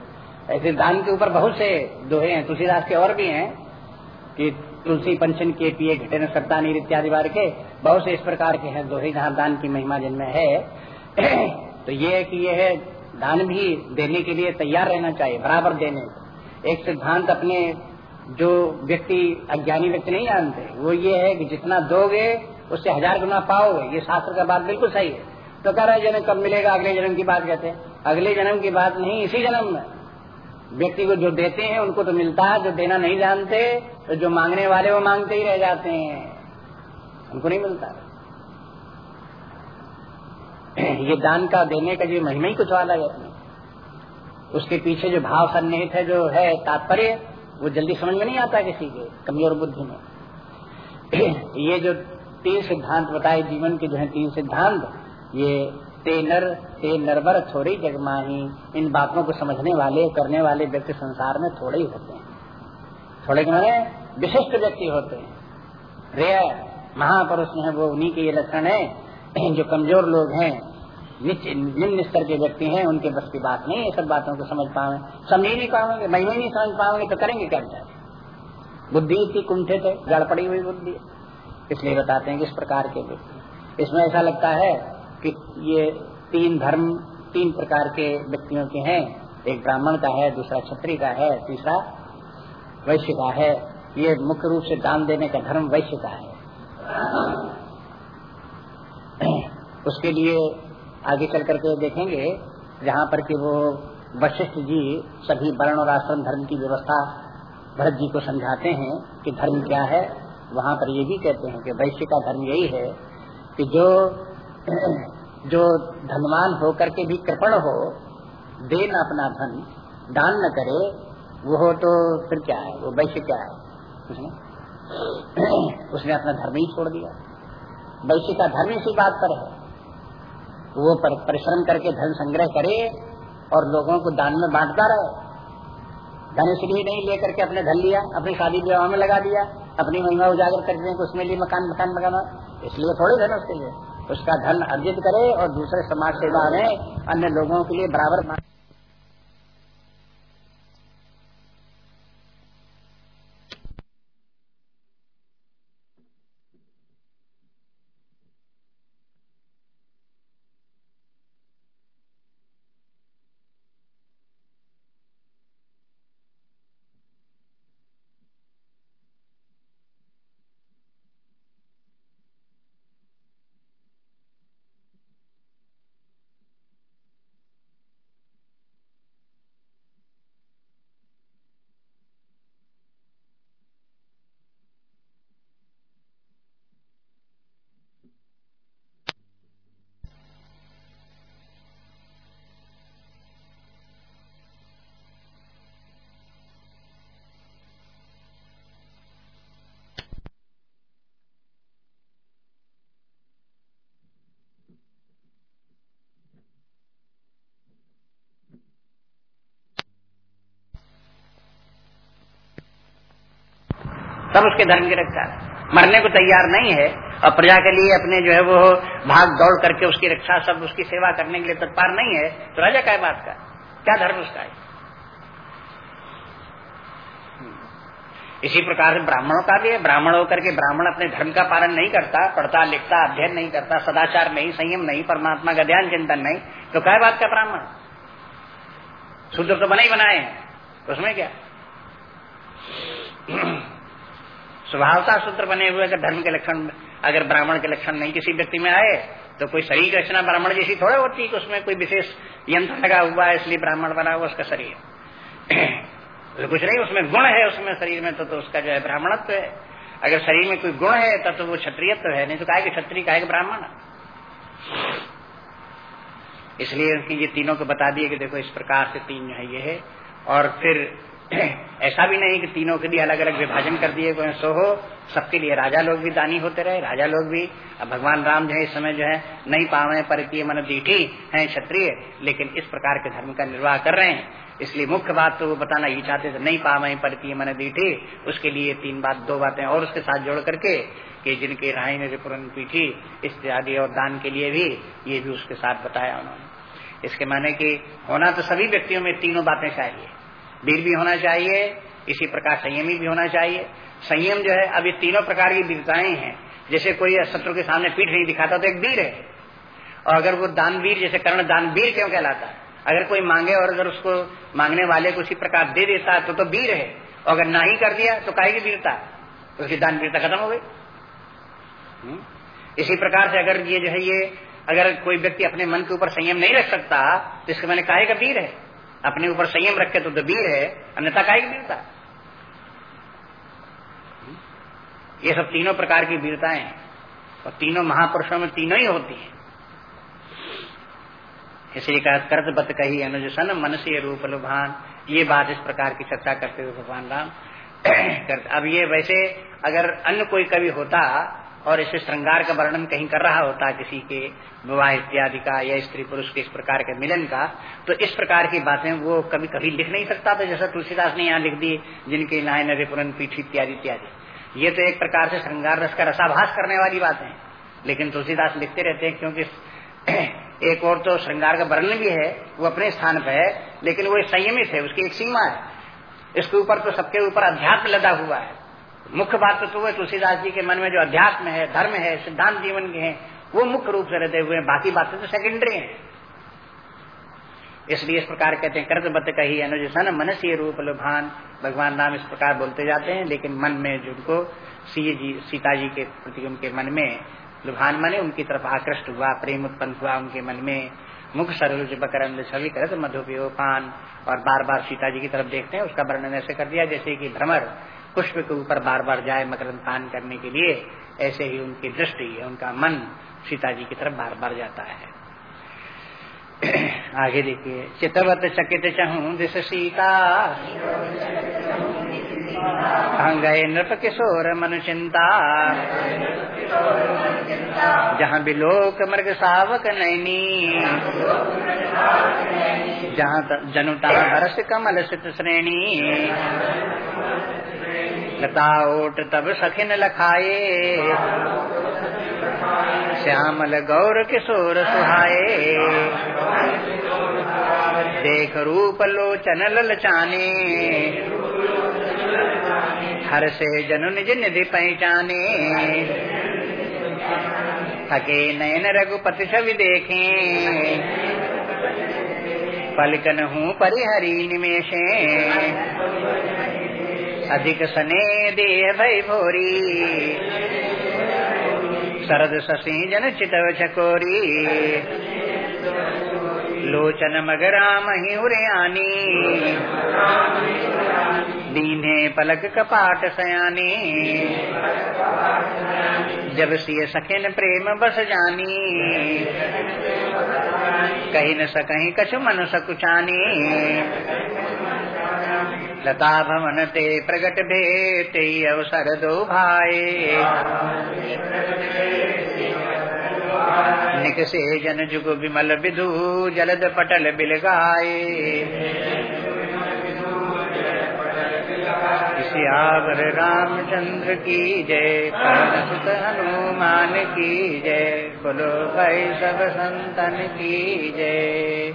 ऐसे दान के ऊपर बहुत से दोहे हैं। तुलसीदास के और भी हैं कि तुलसी पंचन के पिए घटे न सकता नहीं इत्यादि बार के, बहुत से इस प्रकार के हैं, दोहे जहाँ दान की महिमा जिनमें है। तो ये है कि ये है, दान भी देने के लिए तैयार रहना चाहिए, बराबर देने। एक सिद्धांत अपने जो व्यक्ति अज्ञानी व्यक्ति नहीं जानते, वो ये है कि जितना दोगे, उससे हज़ार गुना पाओगे। ये शास्त्र का बात बिल्कुल सही है। तो कह रहा है, जन्म कब मिलेगा? अगले जन्म की बात कहते हैं। अगले जन्म की बात नहीं, इसी जन्म में। व्यक्ति को जो देते हैं, उनको तो मिलता है, जो देना नहीं जानते तो जो मांगने वाले वो मांगते ही रह जाते हैं। उनको नहीं मिलता। ये दान का देने का जो महिमा ही कुछ वाला है उसके पीछे जो भाव सन्निहित है, जो है तात्पर्य, वो जल्दी समझ में नहीं आता किसी के कमज़ोर बुद्धि में। ये जो तीन सिद्धांत बताए, जीवन के जो है तीन सिद्धांत, ये ते नर, ते नरबर थोड़े जगमाही, इन बातों को समझने वाले, करने वाले व्यक्ति संसार में थोड़े ही होते हैं। थोड़े के माने विशिष्ट व्यक्ति होते हैं। रेयर महापुरुष है, वो उन्हीं के ये लक्षण है, जो कमज़ोर लोग हैं निम्न स्तर के व्यक्ति हैं, उनके बस की बात नहीं है सब बातों को समझ पावे समझ ही नहीं पाओगे महिमा नहीं समझ पाओगे तो करेंगे क्या बुद्धि इतनी कुंठित है, जड़ पड़ी हुई बुद्धि इसलिए बताते हैं कि इस प्रकार के व्यक्ति इसमें ऐसा लगता है कि ये तीन धर्म, तीन प्रकार के व्यक्तियों के हैं। एक ब्राह्मण का है, दूसरा क्षत्रिय का है, तीसरा वैश्य का है। ये मुख्य रूप से दान देने का धर्म वैश्य का है। उसके लिए आगे चल करके देखेंगे, जहाँ पर कि वो वशिष्ठ जी सभी वर्ण और आश्रम धर्म की व्यवस्था भरत जी को समझाते हैं कि धर्म क्या है। वहाँ पर ये भी कहते हैं कि वैश्य का धर्म यही है कि जो जो धनवान होकर के भी कृपण हो दे न अपना धन दान न करे, वो तो फिर क्या है? वो वैश्य क्या है? उसने उसने अपना धर्म ही छोड़ दिया। वैश्य का धर्म इसी बात पर है। वो पर, परिश्रम करके धन संग्रह करे और लोगों को दान में बांटता रहे। धन इसलिए नहीं लेकर के अपने धन लिया अपनी शादी विवाह में लगा दिया अपनी महिमा उजागर कर दें उसमें लिए मकान मकान लगाना इसलिए थोड़े धन उसके लिए। उसका धन अर्जित करे और दूसरे समाज सेवा में अन्य लोगों के लिए बराबर सब उसके धर्म की रक्षा। मरने को तैयार नहीं है, और प्रजा के लिए अपने जो है वो भाग दौड़ करके उसकी रक्षा, सब उसकी सेवा करने के लिए तत्पार नहीं है तो राजा का है बात का? क्या धर्म उसका है? इसी प्रकार से ब्राह्मणों का भी है। ब्राह्मण होकर के ब्राह्मण अपने धर्म का पालन नहीं करता, पढ़ता, लिखता, अध्ययन नहीं करता, सदाचार नहीं, संयम नहीं, परमात्मा का ध्यान चिंतन नहीं तो क्या बात का ब्राह्मण? शुद्ध तो बना ही बनाए हैं, उसमें क्या? स्वभावता सूत्र बने हुए अगर धर्म के लक्षण अगर ब्राह्मण के लक्षण नहीं किसी व्यक्ति में आए तो कोई शरीर रचना ब्राह्मण जैसी थोड़ा होती है कि उसमें कोई विशेष यंत्र लगा हुआ है इसलिए ब्राह्मण बना हुआ उसका शरीर तो कुछ नहीं उसमें गुण है उसमें शरीर में तो, तो उसका जो है ब्राह्मणत्व है। अगर शरीर में कोई गुण है तब तो वो क्षत्रियत्व है नहीं तो कहे क्षत्रिय कहे ब्राह्मण? इसलिए ये तीनों को बता दिए कि देखो इस प्रकार से तीन जो है ये है। और फिर ऐसा भी नहीं कि तीनों के लिए अलग अलग विभाजन कर दिए गए सो हो, सबके लिए राजा लोग भी दानी होते रहे, राजा लोग भी। अब भगवान राम जो है, इस समय जो है, नहीं पावे परितीय मन दीठी है क्षत्रिय, लेकिन इस प्रकार के धर्म का निर्वाह कर रहे हैं। इसलिए मुख्य बात तो वो बताना ही चाहते थे, नहीं पावे परितीय मन दीठी उसके लिए तीन बात, दो बातें और उसके साथ जोड़ करके कि जिनके राय ने पुरन पीठी इत्यादि और दान के लिए भी, ये भी उसके साथ बताया उन्होंने। इसके माने कि होना तो सभी व्यक्तियों में तीनों बातें चाहिए। वीर भी होना चाहिए, इसी प्रकार संयमी भी होना चाहिए। संयम जो है, अब ये तीनों प्रकार की वीरताएँ हैं। जैसे कोई शत्रु के सामने पीठ नहीं दिखाता तो एक वीर है। और अगर वो दानवीर, जैसे कर्ण दानवीर क्यों कहलाता? अगर कोई मांगे और अगर उसको मांगने वाले को उसी प्रकार दे देता तो तो वीर है। और अगर ना ही कर दिया तो काहे की वीरता? उसकी दान वीरता खत्म हो गई। हम्म? इसी प्रकार से अगर ये जो है, ये अगर कोई व्यक्ति अपने मन के ऊपर संयम नहीं रख सकता तो इसके मैंने काहे का वीर है? अपने ऊपर संयम रखे तो, तो वीर है अन्यथा का वीरता? ये सब तीनों प्रकार की वीरताएँ और तीनों महापुरुषों में तीनों ही होती है। इसलिए कहा कर्तबत कही अनुज सन मन से रूप लुभान। ये बात इस प्रकार की चर्चा करते हुए भगवान राम अब ये वैसे अगर अन्य कोई कवि होता और इसे श्रृंगार का वर्णन कहीं कर रहा होता किसी के विवाह इत्यादि का या स्त्री पुरुष के इस प्रकार के मिलन का तो इस प्रकार की बातें वो कभी कभी लिख नहीं सकता था, जैसा तुलसीदास ने यहाँ लिख दी, जिनके नायन रिपुरन पीठ इत्यादि इत्यादि। ये तो एक प्रकार से श्रृंगार रस का रसाभास करने वाली बात है। लेकिन तुलसीदास लिखते रहते हैं, क्योंकि एक और तो श्रृंगार का वर्णन भी है, वो अपने स्थान पर है, लेकिन वो संयमित है उसकी एक सीमा है। इसके ऊपर तो सबके ऊपर अध्यात्म लदा हुआ है। मुख्य बात तो है तुलसीदास जी के मन में जो अध्यात्म है, धर्म है, सिद्धांत जीवन के हैं, वो मुख्य रूप से रहते हुए बाकी बातें तो सेकेंडरी हैं। इसलिए इस प्रकार कहते हैं कृतबद्ध कही, अनुज सन मन से रूप लुभान। भगवान राम इस प्रकार बोलते जाते हैं, लेकिन मन में जिनको जी, सीता जी के प्रति उनके मन में लुभान, मने उनकी तरफ़ आकृष्ट हुआ, प्रेम उत्पन्न हुआ उनके मन में। मुख सरोज बकरंद छवि करत मधुपियो पान और बार बार सीता जी की तरफ़ देखते हैं, उसका वर्णन ऐसे कर दिया, जैसे कि भ्रमर पुष्प के ऊपर बार बार जाए मकरंद पान करने के लिए, ऐसे ही उनकी दृष्टि, उनका मन सीता जी की तरफ़ बार बार जाता है। आगे देखिए, चितवत चकित चहू दिश सीता। गए नृप किशोर मनु चिंता। जहाँ बिलोक मृग सावक नैनी। जहाँ जनुता हर्ष कमल सित श्रेणी। लता ओट तब सखिन लखाए। श्यामल गौर किशोर सुहाए। देख रूप लोचन ललचाने। हर से जनु निज निधि पहचाने। थके नयन रघुपति छवि देखे। पलकन हूँ परिहरी निमेशे अधिक सने देह भोरी शरद शशि जन चितव चकोरी लोचन मगरा मही उरियानी दीने पलक कपाट सयानी। जब सिय सखिन प्रेम बस जानी। कही न सकहीं कछु मन सकुचानी। लता भवन ते प्रगट भेट अवसर दो भाई निक से जन जुग विमल विधु, जलद पटल बिल गाये सियावर रामचंद्र की जय। पवन हनुमान की जय। बोलो भाई सब संतन की जय।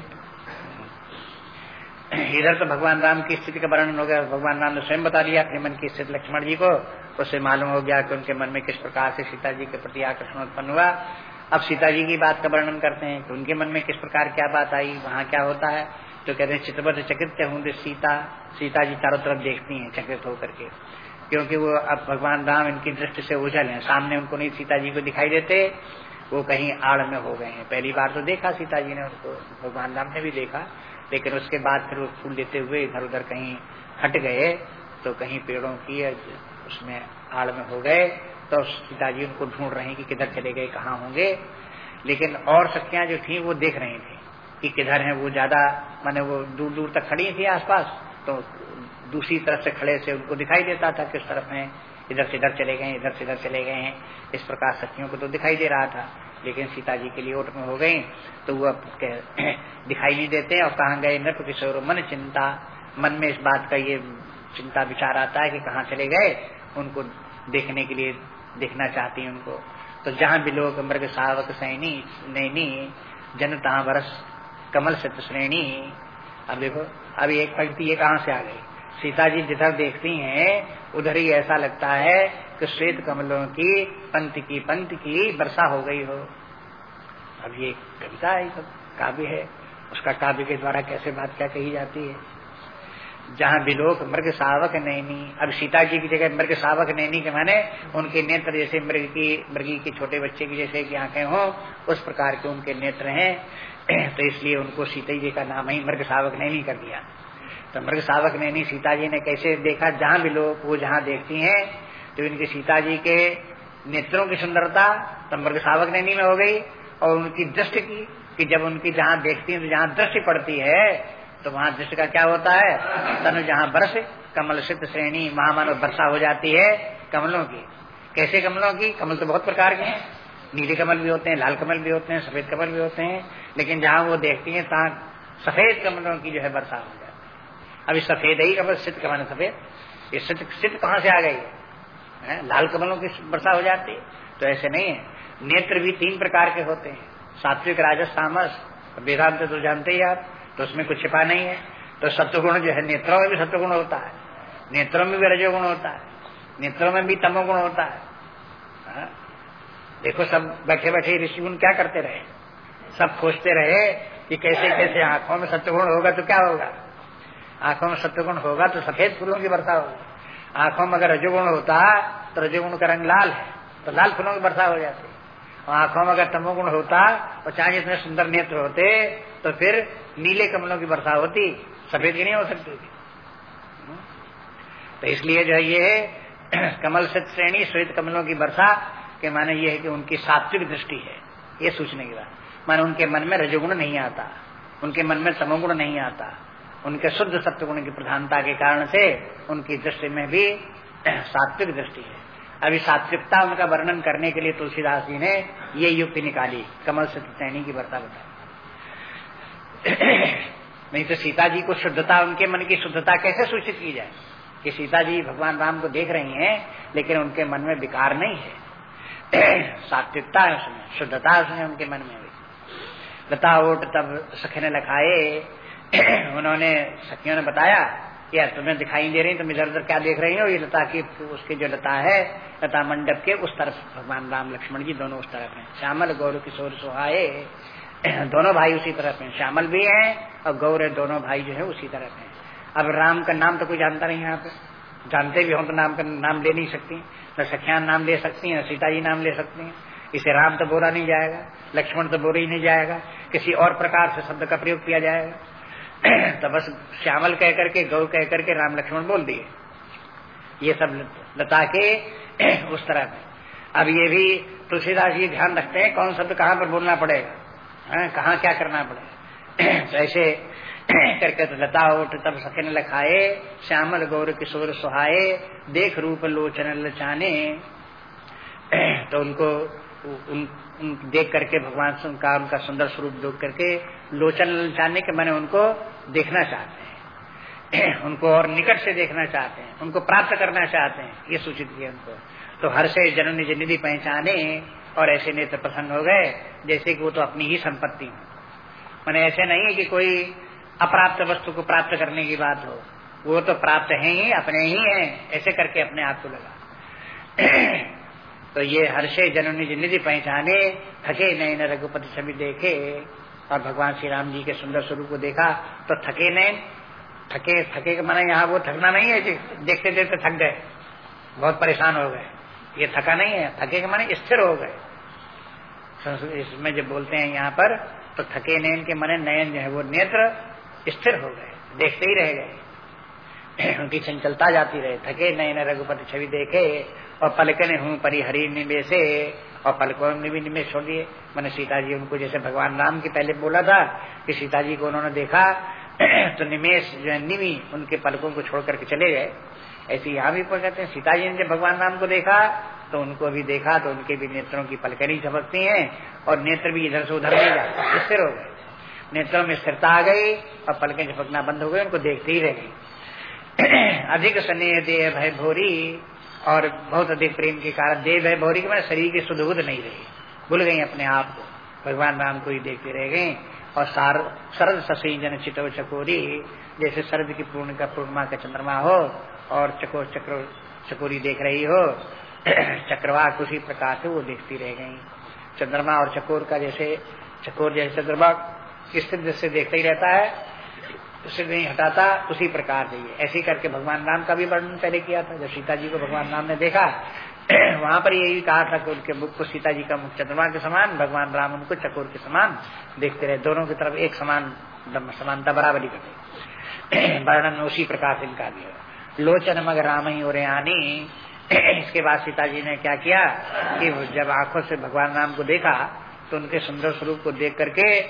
इधर तो भगवान राम की स्थिति का वर्णन हो गया। भगवान राम ने स्वयं बता दिया अपने मन की स्थिति लक्ष्मण जी को। उससे मालूम हो गया कि उनके मन में किस प्रकार से सीता जी के प्रति आकर्षण उत्पन्न हुआ। अब सीता जी की बात का वर्णन करते हैं कि उनके मन में किस प्रकार क्या बात आई, वहाँ क्या होता है। तो कहते हैं चित्रपट चकित होंगे? सीता सीता जी चारों तरफ़ देखती हैं, चकित होकर के। क्योंकि वो अब भगवान राम इनकी दृष्टि से उजल है। सामने उनको नहीं सीता जी को दिखाई देते, वो कहीं आड़ में हो गए हैं। पहली बार तो देखा सीता जी ने उनको, भगवान राम ने भी देखा। लेकिन उसके बाद फिर वो फूल देते हुए इधर उधर कहीं हट गए तो कहीं पेड़ों की उसमें आड़ में हो गए। तो सीता जी उनको ढूंढ रहे हैं कि किधर चले गए, कहाँ होंगे। लेकिन और शक्तियाँ जो थी, वो देख रही थी। कि किधर हैं, वो ज़्यादा, माने वो दूर दूर तक खड़ी थी आसपास तो दूसरी तरफ़ से खड़े से उनको दिखाई देता था किस तरफ़ में इधर से इधर चले गए इधर से इधर चले गए हैं। इस प्रकार शक्तियों को तो दिखाई दे रहा था, लेकिन सीता जी के लिए ओट में हो गई तो वो दिखाई नहीं देते और कहा गए नृप किशोर। मन चिंता, मन में इस बात का ये चिंता विचार आता है कि कहाँ चले गए, उनको देखने के लिए देखना चाहती है उनको। तो जहाँ भी लोग मृग सावक सैनी, नैनी जनता वर्ष कमल सत्य श्रेणी। अब देखो अभी एक पंक्ति, ये कहाँ से आ गई? सीता जी जिधर देखती हैं, उधर ही ऐसा लगता है कि श्वेत कमलों की पंक्ति की पंक्ति की वर्षा हो गई हो। अब ये कविता है काव्य है। उसका काव्य के द्वारा कैसे बात क्या कही जाती है? जहाँ विलोक मृग सावक नैनी, अब सीता जी की जगह मृग सावक नैनी के माने उनके नेत्र जैसे मृग की, मृगी के छोटे बच्चे की जैसे की आँखें हों, उस प्रकार के उनके नेत्र हैं। तो इसलिए उनको सीता जी का नाम ही मृग सावक नैनी कर दिया। तो मृग सावक नैनी सीता जी ने कैसे देखा? जहाँ भी लोग वो जहाँ देखती हैं तो इनकी सीता जी के नेत्रों की सुंदरता तो मृग सावक नैनी में हो गई। और उनकी दृष्टि की, कि जब उनकी जहाँ देखती है तो जहाँ दृष्टि पड़ती है तो वहाँ दृष्टि का क्या होता है? तनु जहाँ बरस, कमल सिद्ध श्रेणी महामानव वर्षा हो जाती है कमलों की। कैसे कमलों की? कमल तो बहुत प्रकार के हैं। नीले कमल भी होते हैं, लाल कमल भी होते हैं, सफ़ेद कमल भी होते हैं, लेकिन जहाँ वो देखती हैं, तहाँ सफ़ेद कमलों की जो है वर्षा हो जाती है। अभी सफ़ेद ही कमल, सिद्ध कमल सफ़ेद। ये सिद्ध सिद्ध कहाँ से आ गई? है? लाल कमलों की वर्षा हो जाती है। तो ऐसे नहीं है। नेत्र भी तीन प्रकार के होते हैं। सात्विक, राजस तामस वेदांत तो जानते ही आप तो उसमें कुछ छिपा नहीं है। तो सत्वगुण जो है, नेत्रों में भी सत्वगुण होता है। नेत्रों में भी रजोगुण होता है। नेत्रों में भी तमोगुण होता है। हा? देखो सब बैठे बैठे ऋषिगुण क्या करते रहे? सब खोजते रहे कि कैसे कैसे आँखों में सत्वगुण होगा तो क्या होगा? आँखों में सत्वगुण होगा तो सफ़ेद फूलों की वर्षा होगी। आँखों में अगर रजोगुण होता तो रजोगुण का रंग लाल है तो लाल फूलों की वर्षा हो जाती। और आँखों में अगर तमोगुण होता, और चाहे इतने सुंदर नेत्र होते तो फिर नीले कमलों की वर्षा होती, सफ़ेद की नहीं हो सकती तो इसलिए जो ये कमल से श्रेणी, श्वेत कमलों की वर्षा के माने ये है कि उनकी सात्विक दृष्टि है, ये सोचने की बात। माने उनके मन में रजोगुण नहीं आता, उनके मन में तमोगुण नहीं आता, उनके शुद्ध सत्वगुण की प्रधानता के कारण से उनकी दृष्टि में भी सात्विक दृष्टि है। अभी सात्विकता उनका वर्णन करने के लिए तुलसीदास जी ने ये युक्ति निकाली, कमल से सैनी की वर्ता बताई। नहीं तो सीता जी को शुद्धता, उनके मन की शुद्धता कैसे सूचित की जाए? कि सीता जी भगवान राम को देख रही हैं, लेकिन उनके मन में विकार नहीं है। सात्विकता है उसमें, शुद्धता है उनके मन में भी। लता ओट तब सखने लखाए, उन्होंने सखियों ने बताया कि यार तुम्हें दिखाई दे रही तुम इधर उधर क्या देख रही हो? ये लता की, उसकी जो लता है, लता मंडप के उस तरफ़ भगवान राम लक्ष्मण जी दोनों उस तरफ़ हैं। श्यामल, गौर, किशोर, सुहाये, दोनों भाई उसी तरफ़ हैं। श्यामल भी हैं और गौर दोनों भाई जो है उसी तरफ़ हैं। अब राम का नाम तो कोई जानता नहीं यहाँ पे। जानते भी हो तो नाम का नाम ले नहीं सकती। न सख्यान नाम ले सकती है न सीता जी नाम ले सकती हैं। इसे राम तो बोला नहीं जाएगा, लक्ष्मण तो बोला ही नहीं जाएगा, किसी और प्रकार से शब्द का प्रयोग किया जाएगा। तो बस श्यामल कह करके, गौ कह करके राम लक्ष्मण बोल दिए। ये सब लता के उस तरह में। अब ये भी तुलसीदास जी ध्यान रखते हैं कौन शब्द कहाँ पर बोलना पड़ेगा। कहाँ क्या करना पड़ेगा। तो ऐसे करके तो लता उठ तब सखन लखाए श्यामल गौर किशोर सुहाए देख रूप लोचन लचाने। तो उनको उन, उन देख करके भगवान का उनका सुंदर स्वरूप देख करके लोचन लचाने के मैंने उनको देखना चाहते हैं। उनको और निकट से देखना चाहते हैं उनको प्राप्त करना चाहते हैं ये सूचित किया उनको। तो हर से जननी जनिधि पहचाने और ऐसे नेत्र प्रसन्न हो गए जैसे कि वो तो अपनी ही संपत्ति मैंने ऐसे नहीं है कि कोई अप्राप्त वस्तु को प्राप्त करने की बात हो। वो तो प्राप्त है ही, अपने ही है, ऐसे करके अपने आप को लगा। तो ये हर्षे जननी निधि पहचाने, थके नए न रघुपति छवि देखे, और भगवान श्री राम जी के सुंदर स्वरूप को देखा तो थके नैन थके थके माना यहाँ वो थकना नहीं है देखते देखते थक गए। बहुत परेशान हो गए। ये थका नहीं है, थके के माने स्थिर हो गए। इसमें जब बोलते हैं यहाँ पर तो थके नयन के माने नयन जो है वो नेत्र स्थिर हो गए, देखते ही रह गए। उनकी चंचलता जाती रहे, थके नए न रघुपति छवि देखे, और पलकने हूँ परिहरी निवेशे और पलकों ने भी निमेश छोड़ दिए। मैंने सीता जी उनको जैसे भगवान राम की पहले बोला था कि सीता जी को उन्होंने देखा तो निमेश जो है निमी उनके पलकों को छोड़ करके चले गए। ऐसे यहाँ भी कहते हैं। सीता जी ने जब भगवान राम को देखा तो उनको भी देखा तो उनके भी नेत्रों की पलकनी झपकती हैं, और नेत्र भी इधर से उधर नहीं जाते, स्थिर हो गए। नेत्रों में स्थिरता आ गई और पलकें झपकना बंद हो गई, उनको देखते ही रह गई। अधिक स्नेह दे भय, भोरी और बहुत अधिक प्रेम के कारण दे भय, भोरी के मैंने शरीर की सुधबुद नहीं रही। भूल गई अपने आप को। भगवान राम को ही देखते रह गई और शरद ससी जन चिटो चकोरी, जैसे शरद की पूर्ण का पूर्णिमा का चंद्रमा हो और चकोर चक्र, चकोरी देख रही हो चक्रवाक उसी प्रकार से वो देखती रह गई। चंद्रमा और चकोर का जैसे, चकोर जैसे चंद्रमा स्थिर दृष्टि देखता ही रहता है, उसे नहीं हटाता, उसी प्रकार से ऐसे करके भगवान राम का भी वर्णन पहले किया था, जब सीता जी को भगवान राम ने देखा, वहाँ पर यही कहा था कि उनके मुख को सीता जी का मुख चंद्रमा के समान, भगवान राम उनको चकोर के समान देखते रहे। दोनों की तरफ़ एक समान समानता बराबरी कर वर्णन उसी प्रकार से इनका दिया लोचन मग राम ही और आनी। इसके बाद सीता जी ने क्या किया कि जब आँखों से भगवान राम को देखा तो उनके सुंदर स्वरूप को देख करके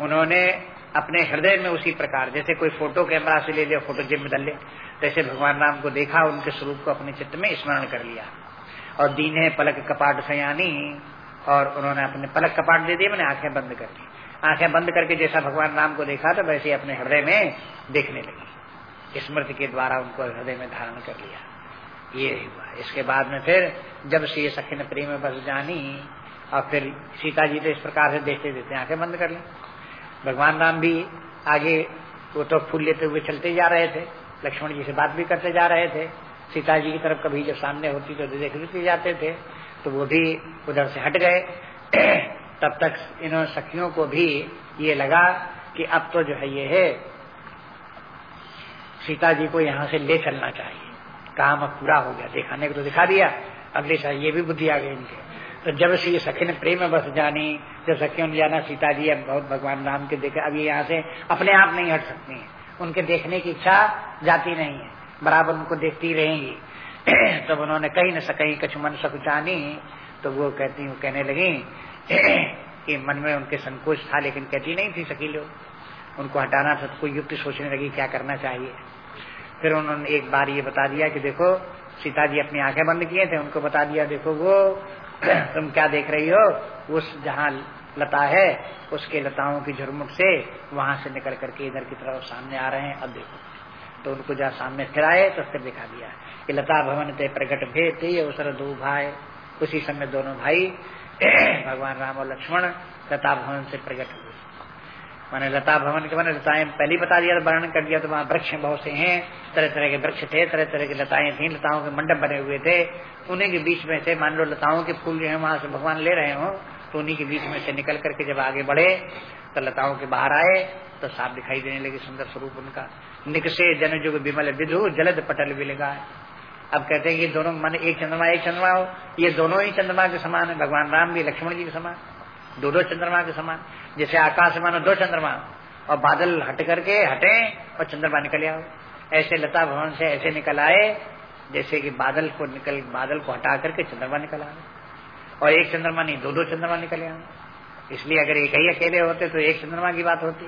उन्होंने अपने हृदय में उसी प्रकार, जैसे कोई फ़ोटो कैमरा से ले लिया, फ़ोटो जिम में ले तैसे भगवान राम को देखा, उनके स्वरूप को अपने चित्त में स्मरण कर लिया। और दीने पलक कपाट सयानी और उन्होंने अपने पलक कपाट दे दिए, मैंने आँखें बंद कर दी। आँखें बंद करके जैसा भगवान राम को देखा तो वैसे अपने हृदय में देखने लगी। स्मृति के द्वारा उनको हृदय में धारण कर लिया। ये हुआ। इसके बाद में फिर, जब से ये सखी ने प्रेम बस जानी और फिर सीता जी तो इस प्रकार से देखते देते आँखें बंद कर लें। भगवान राम भी आगे वो तो फूल लेते हुए चलते जा रहे थे। लक्ष्मण जी से बात भी करते जा रहे थे। सीता जी की तरफ़ कभी जब सामने होती तो देख लेते जाते थे तो वो भी उधर से हट गए। तब तक इन्होंने सखियों को भी ये लगा कि अब तो जो है ये है। सीता जी को यहाँ से ले चलना चाहिए। काम अब पूरा हो गया। दिखाने को तो दिखा दिया। अगले साल ये भी बुद्धि आ गई इनके। तो जब से ये सखी ने प्रेम बस जानी, जब सखियों ने जाना सीता जी अब बहुत भगवान राम के देखे, अब ये यहाँ से अपने आप नहीं हट सकती है। उनके देखने की इच्छा जाती नहीं है, बराबर उनको देखती रहेंगी। तब तो उन्होंने कहीं न सकई कछ मन सकुचानी तो वो कहती, वो कहने लगी, कि मन में उनके संकोच था, लेकिन कहती नहीं थी सकी लोग उनको हटाना था तो कोई युक्ति सोचने लगी, क्या करना चाहिए? फिर उन्होंने एक बार ये बता दिया कि देखो सीता जी अपनी आँखें बंद किए थे, उनको बता दिया, देखो वो तुम क्या देख रही हो? उस जहाँ लता है, उसके लताओं की झुरमुट से वहाँ से निकल करके इधर की तरफ़ सामने आ रहे हैं। अब देखो। तो उनको जहाँ सामने फिर आए तो फिर दिखा दिया कि लता भवन ते प्रकट भेद थे अवसर दो भाई। उसी समय दोनों भाई, भगवान राम और लक्ष्मण लता भवन से प्रकट हुए। मैंने लता भवन के मैंने लताएँ पहले बता दिया था, वर्णन कर दिया तो वहाँ वृक्ष बहुत से हैं तरह तरह के वृक्ष थे तरह तरह की लताएँ थी, लताओं के मंडप बने हुए थे, उन्हीं के बीच में से मान लो लताओं के फूल जो है, वहाँ से भगवान ले रहे हो तो उन्हीं के बीच में से निकल करके जब आगे बढ़े तो लताओं के बाहर आए तो साफ़ दिखाई देने लगे सुंदर स्वरूप उनका। निकसे जनजुग विमल विधु जलद पटल भी लगा अब कहते हैं कि दोनों मन एक चंद्रमा एक चंद्रमा हो, ये दोनों ही चंद्रमा के समान है, भगवान राम भी, लक्ष्मण जी के समान। दो दो चंद्रमा के समान। जैसे आकाश मानो दो चंद्रमा। और बादल हट करके हटे और चंद्रमा निकल आओ ऐसे लता भवन से ऐसे निकल आए, जैसे कि बादल को निकल, बादल को हटा करके चंद्रमा निकल आए। और एक चंद्रमा नहीं, दो दो चंद्रमा निकल आए। इसलिए अगर एक ही अकेले होते तो एक चंद्रमा की बात होती।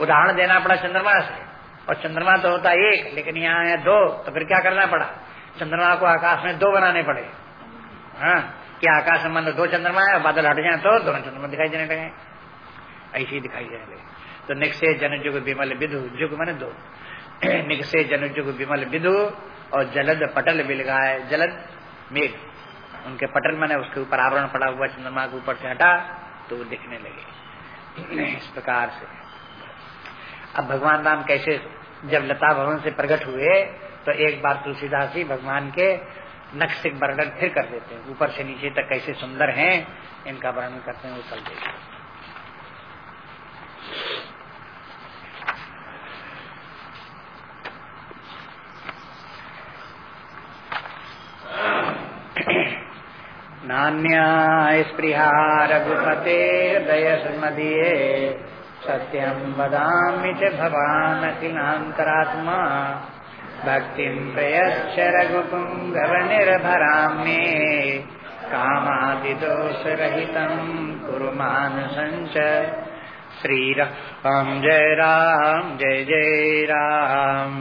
उदाहरण देना पड़ा चंद्रमा से। और चंद्रमा तो होता एक, लेकिन यहाँ है दो तो फिर क्या करना पड़ा? चंद्रमा को आकाश में दो बनाने पड़े। हाँ। कि आकाश में दो चंद्रमा है, बादल हट जाए तो दोनों चंद्रमा दिखाई देने लगे। ऐसे ही दिखाई देने लगे। तो निकसे जनजुग विमल विधु जुग मन दो। निकसे जनजुग विमल विधु और जलद पटल बिलगाए जलद मेघ। उनके पटल मैंने उसके ऊपर आवरण पड़ा हुआ चंद्रमा के ऊपर से हटा तो वो दिखने लगे। इस प्रकार से। अब भगवान राम कैसे जब लता भवन से प्रकट हुए तो एक बार तुलसीदास जी भगवान के नक्श वर्णन फिर कर देते हैं। ऊपर से नीचे तक कैसे सुंदर हैं, इनका वर्णन करते हैं वो कल देखते नान्या स्पृहा रघुपते दयसमदीये सत्यं वदामि च भवानखिलान्तरात्मा भक्तिं प्रयच्छ रघुपुङ्गवनिर्भरां मे कामादिदोषरहितं कुरु मानसञ्च जय राम जय जय राम।